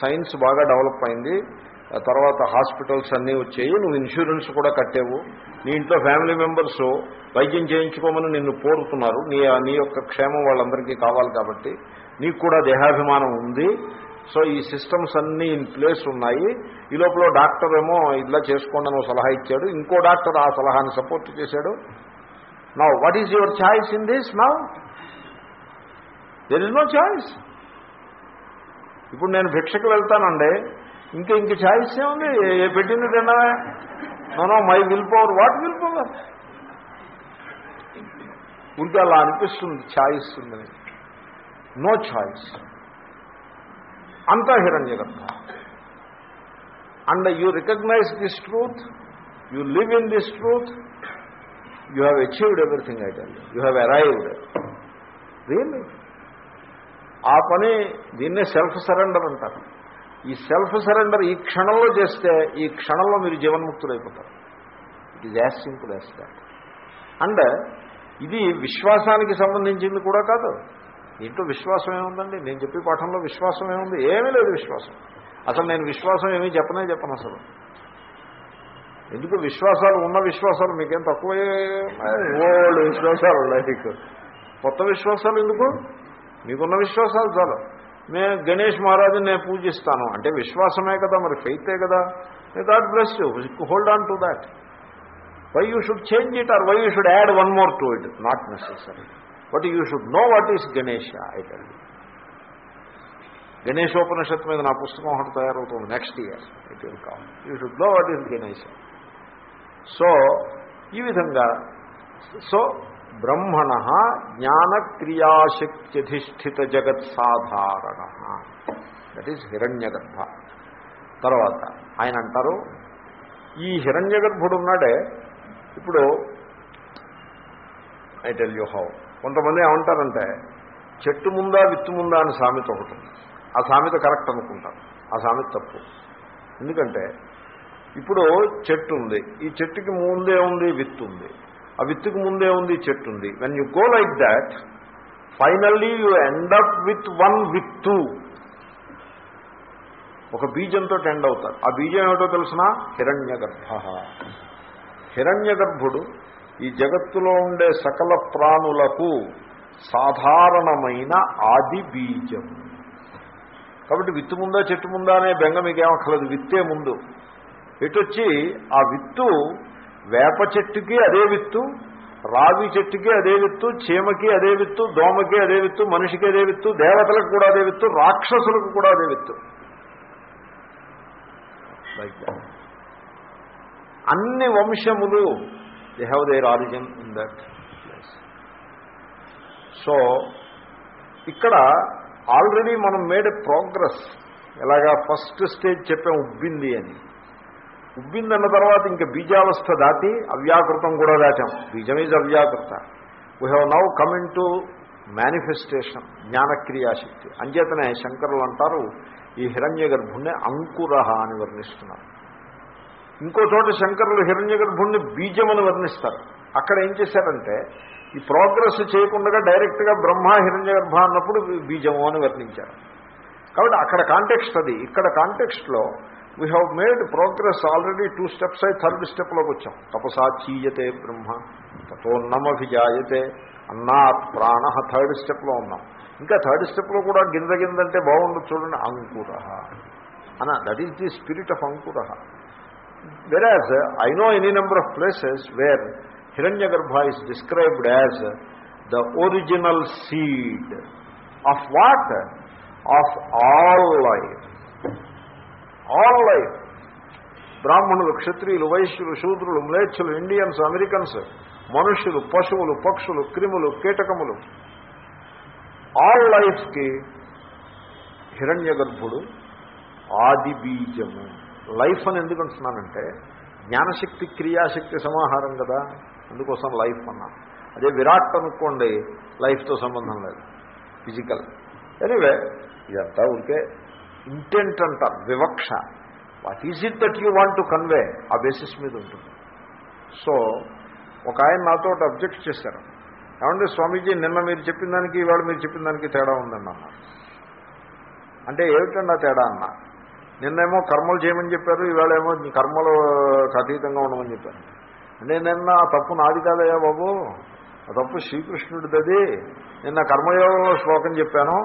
సైన్స్ బాగా డెవలప్ అయింది. తర్వాత హాస్పిటల్స్ అన్నీ వచ్చాయి. నువ్వు ఇన్సూరెన్స్ కూడా కట్టేవు. నీ ఇంట్లో ఫ్యామిలీ మెంబర్స్ వైద్యం చేయించుకోమని నిన్ను కోరుతున్నారు. నీ నీ యొక్క క్షేమం వాళ్ళందరికీ కావాలి కాబట్టి నీకు కూడా దేహాభిమానం ఉంది. సో ఈ సిస్టమ్స్ అన్నీ ఇన్ ప్లేస్ ఉన్నాయి. ఈ లోపల డాక్టర్ ఏమో ఇలా చేసుకోండి అని సలహా ఇచ్చాడు. ఇంకో డాక్టర్ ఆ సలహాని సపోర్ట్ చేశాడు. నా what is your choice in this నా దెర్ ఇస్ నో ఛాయిస్ ఇప్పుడు నేను భిక్షకు వెళ్తానండి. ఇంకా ఇంక ఛాయిస్ ఏముంది? ఏ పెట్టింది తిన్నావే no my willpower. What willpower? ఉంటే అలా అనిపిస్తుంది ఛాయిస్ ఉందని. No choice. అంతా Hiranyagarbha and you recognize this truth you live in this truth you have achieved everything I tell you. Have arrived. Really. ఆ పని దీన్నే సెల్ఫ్ సరెండర్ అంటారు. ఈ సెల్ఫ్ సరెండర్ ఈ క్షణంలో చేస్తే ఈ క్షణంలో మీరు జీవన్ముక్తులైపోతారు. It is as simple as that and ఇది విశ్వాసానికి సంబంధించింది కూడా కాదు. దీంట్లో విశ్వాసం ఏముందండి? నేను చెప్పే పాఠంలో విశ్వాసం ఏముంది? ఏమీ లేదు విశ్వాసం. అసలు నేను విశ్వాసం ఏమీ చెప్పనే చెప్పను అసలు. ఎందుకు? విశ్వాసాలు ఉన్న విశ్వాసాలు మీకేం తక్కువే? ఓల్డ్ విశ్వాసాలు ఉన్నాయి. మీకు కొత్త విశ్వాసాలు ఎందుకు? మీకున్న విశ్వాసాలు చాలు. నేను గణేష్ మహారాజుని నేను పూజిస్తాను. అంటే విశ్వాసమే కదా మరి ఫెయితే కదా? God bless you hold on to that why you should change it or why you should add one more to it not necessary but you should know what is Ganesh I tell Ganeshopanishad మీద నా పుస్తకం ఒకటి తయారవుతుంది next year it will come you should know what is Ganesh so ఈ విధంగా so బ్రహ్మణ జ్ఞానక్రియాశక్త్యధిష్ఠిత జగత్ సాధారణ. That is Hiranyagarbha. తర్వాత ఆయన అంటారు ఈ హిరణ్యగర్భుడు ఉన్నాడే ఇప్పుడు ఐ టెల్ యూ హౌ కొంతమంది ఏమంటారంటే చెట్టు ముందా విత్తు ముందా అని సామెత ఒకటి ఆ సామెత కరెక్ట్ అనుకుంటారు. ఆ సామెత తప్పు. ఎందుకంటే ఇప్పుడు చెట్టు ఉంది. ఈ చెట్టుకి ముందే ఉంది విత్తు ఉంది. ఆ విత్తుకు ముందే ఉంది చెట్టు ఉంది. When you go like that finally you end up with one విత్తు ఒక బీజంతో ఎండ్ అవుతారు. ఆ బీజం ఏమిటో తెలిసిన? హిరణ్య గర్భ హిరణ్య గర్భుడు ఈ జగత్తులో ఉండే సకల ప్రాణులకు సాధారణమైన ఆది బీజం. కాబట్టి విత్తు ముందా చెట్టు ముందా అనే బెంగ మీకేమక్కర్లేదు విత్తే ముందు. ఇటొచ్చి ఆ విత్తు వేప చెట్టుకి అదే విత్తు రావి చెట్టుకి అదే విత్తు చీమకి అదే విత్తు దోమకి అదే విత్తు మనిషికి అదే విత్తు దేవతలకు కూడా అదే విత్తు రాక్షసులకు కూడా అదే విత్తు. లైక్ అన్ని వంశములు they have their origin in that place so ఇక్కడ ఆల్రెడీ మనం మేడ్ ప్రోగ్రెస్ ఎలాగా ఫస్ట్ స్టేజ్ చెప్పాం ఉబ్బింది అని. ఉబ్బిందన్న తర్వాత ఇంకా బీజావస్థ దాటి అవ్యాకృతం కూడా దాటాం. బీజం is అవ్యాకృత. We have now coming to manifestation జ్ఞానక్రియాశక్తి. అంచేతనే శంకరులు అంటారు ఈ హిరణ్య గర్భుణ్ణి అంకురహ అని వర్ణిస్తున్నారు. ఇంకో చోట శంకరులు హిరణ్య గర్భుణ్ణి బీజమని వర్ణిస్తారు. అక్కడ ఏం చేశారంటే ఈ ప్రోగ్రెస్ చేయకుండా డైరెక్ట్గా బ్రహ్మ హిరణ్య గర్భ అన్నప్పుడు బీజము అని వర్ణించారు. కాబట్టి అక్కడ కాంటెక్స్ట్ అది. ఇక్కడ కాంటెక్స్ట్లో we have made progress already two steps అయి థర్డ్ స్టెప్లోకి వచ్చాం. తపసా చీయతే బ్రహ్మ తపోన్నమభిజాయతే అన్నాత్ ప్రాణ. థర్డ్ స్టెప్లో ఉన్నాం. ఇంకా థర్డ్ స్టెప్లో కూడా గింద గిందంటే బాగుండదు చూడండి. అంకుర. అన్న that is the spirit of అంకుర. Whereas I know any number of places where Hiranyagarbha is described as the original seed of what of all life all life. బ్రాహ్మణులు క్షత్రియులు వైశ్యులు శూద్రులు మ్లేచ్చులు ఇండియన్స్ అమెరికన్స్ మనుష్యులు పశువులు పక్షులు క్రిములు కీటకములు. ఆల్ లైఫ్కి హిరణ్య గర్భుడు ఆది బీజము. లైఫ్ అని ఎందుకు అంటున్నానంటే జ్ఞానశక్తి క్రియాశక్తి సమాహారం కదా అందుకోసం లైఫ్ అన్నా. అదే విరాట్ అనుకోండి లైఫ్తో సంబంధం లేదు ఫిజికల్. ఎనీవే ఇదంతా ఉంటే ఇంటెంట్ అంటారు వివక్ష. What is it that you want to convey ఆ బేసిస్ మీద ఉంటుంది. సో ఒక ఆయన నాతో అబ్జెక్ట్ చేశారు. ఏమంటే స్వామీజీ నిన్న మీరు చెప్పిన దానికి ఇవాళ మీరు చెప్పిన దానికి తేడా ఉందండి అన్నారు. అంటే ఏమిటండి ఆ తేడా అన్న? నిన్నేమో కర్మలు చేయమని చెప్పారు ఇవాళ ఏమో కర్మలు అతీతంగా ఉండమని చెప్పారు. అంటే నిన్న తప్పు నాది కాదయ్యా బాబు. తప్పు శ్రీకృష్ణుడిది నిన్న కర్మయోగంలో శ్లోకం చెప్పాను.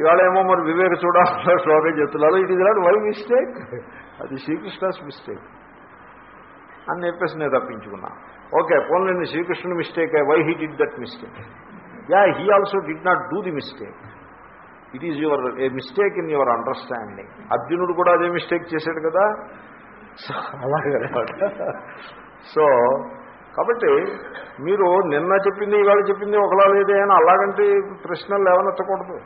ఇవాళ ఏమో మరి వివేక చూడాలో శ్లోకం చెప్తున్నారు. It is not why mistake. అది శ్రీకృష్ణస్ మిస్టేక్. అని చెప్పేసి నేను తప్పించుకున్నా. ఓకే పోన్లేని శ్రీకృష్ణుడు mistake. Why he did that mistake yeah he also did not do the mistake it is your a mistake in your understanding అర్జునుడు కూడా అదే మిస్టేక్ చేశాడు కదా? సో అలాగే సో కాబట్టి మీరు నిన్న చెప్పింది ఇవాళ చెప్పింది ఒకలా లేదే అని అలాగంటే ప్రశ్నలు లేవనెత్తకూడదు.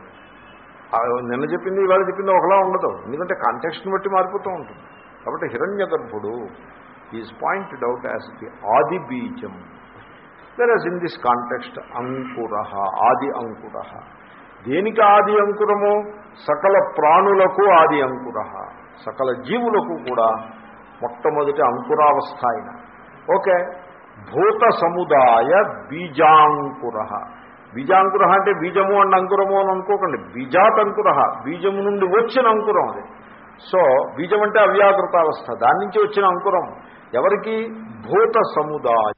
నిన్న చెప్పింది ఇవాళ చెప్పింది ఒకలా ఉండదు. ఎందుకంటే కాంటెక్స్ట్ని బట్టి మారిపోతూ ఉంటుంది. కాబట్టి హిరణ్య గర్భుడు is pointed out as the ఆది బీజం. వెరస్ ఇన్ దిస్ కాంటెక్స్ట్ అంకుర ఆది అంకుర దేనికి ఆది అంకురము? సకల ప్రాణులకు ఆది అంకుర సకల జీవులకు కూడా మొట్టమొదటి అంకురావస్థ అయిన ఓకే? భూత సముదాయ బీజాంకుర. బీజాంకుర అంటే బీజము అండ్ అంకురము అని అనుకోకండి. బీజాత్ అంకుర బీజము నుండి వచ్చిన అంకురం అది. సో బీజం అంటే అవ్యాకృతావస్థ. దాని నుంచి వచ్చిన అంకురం. ఎవరికి? భూత సముదాయ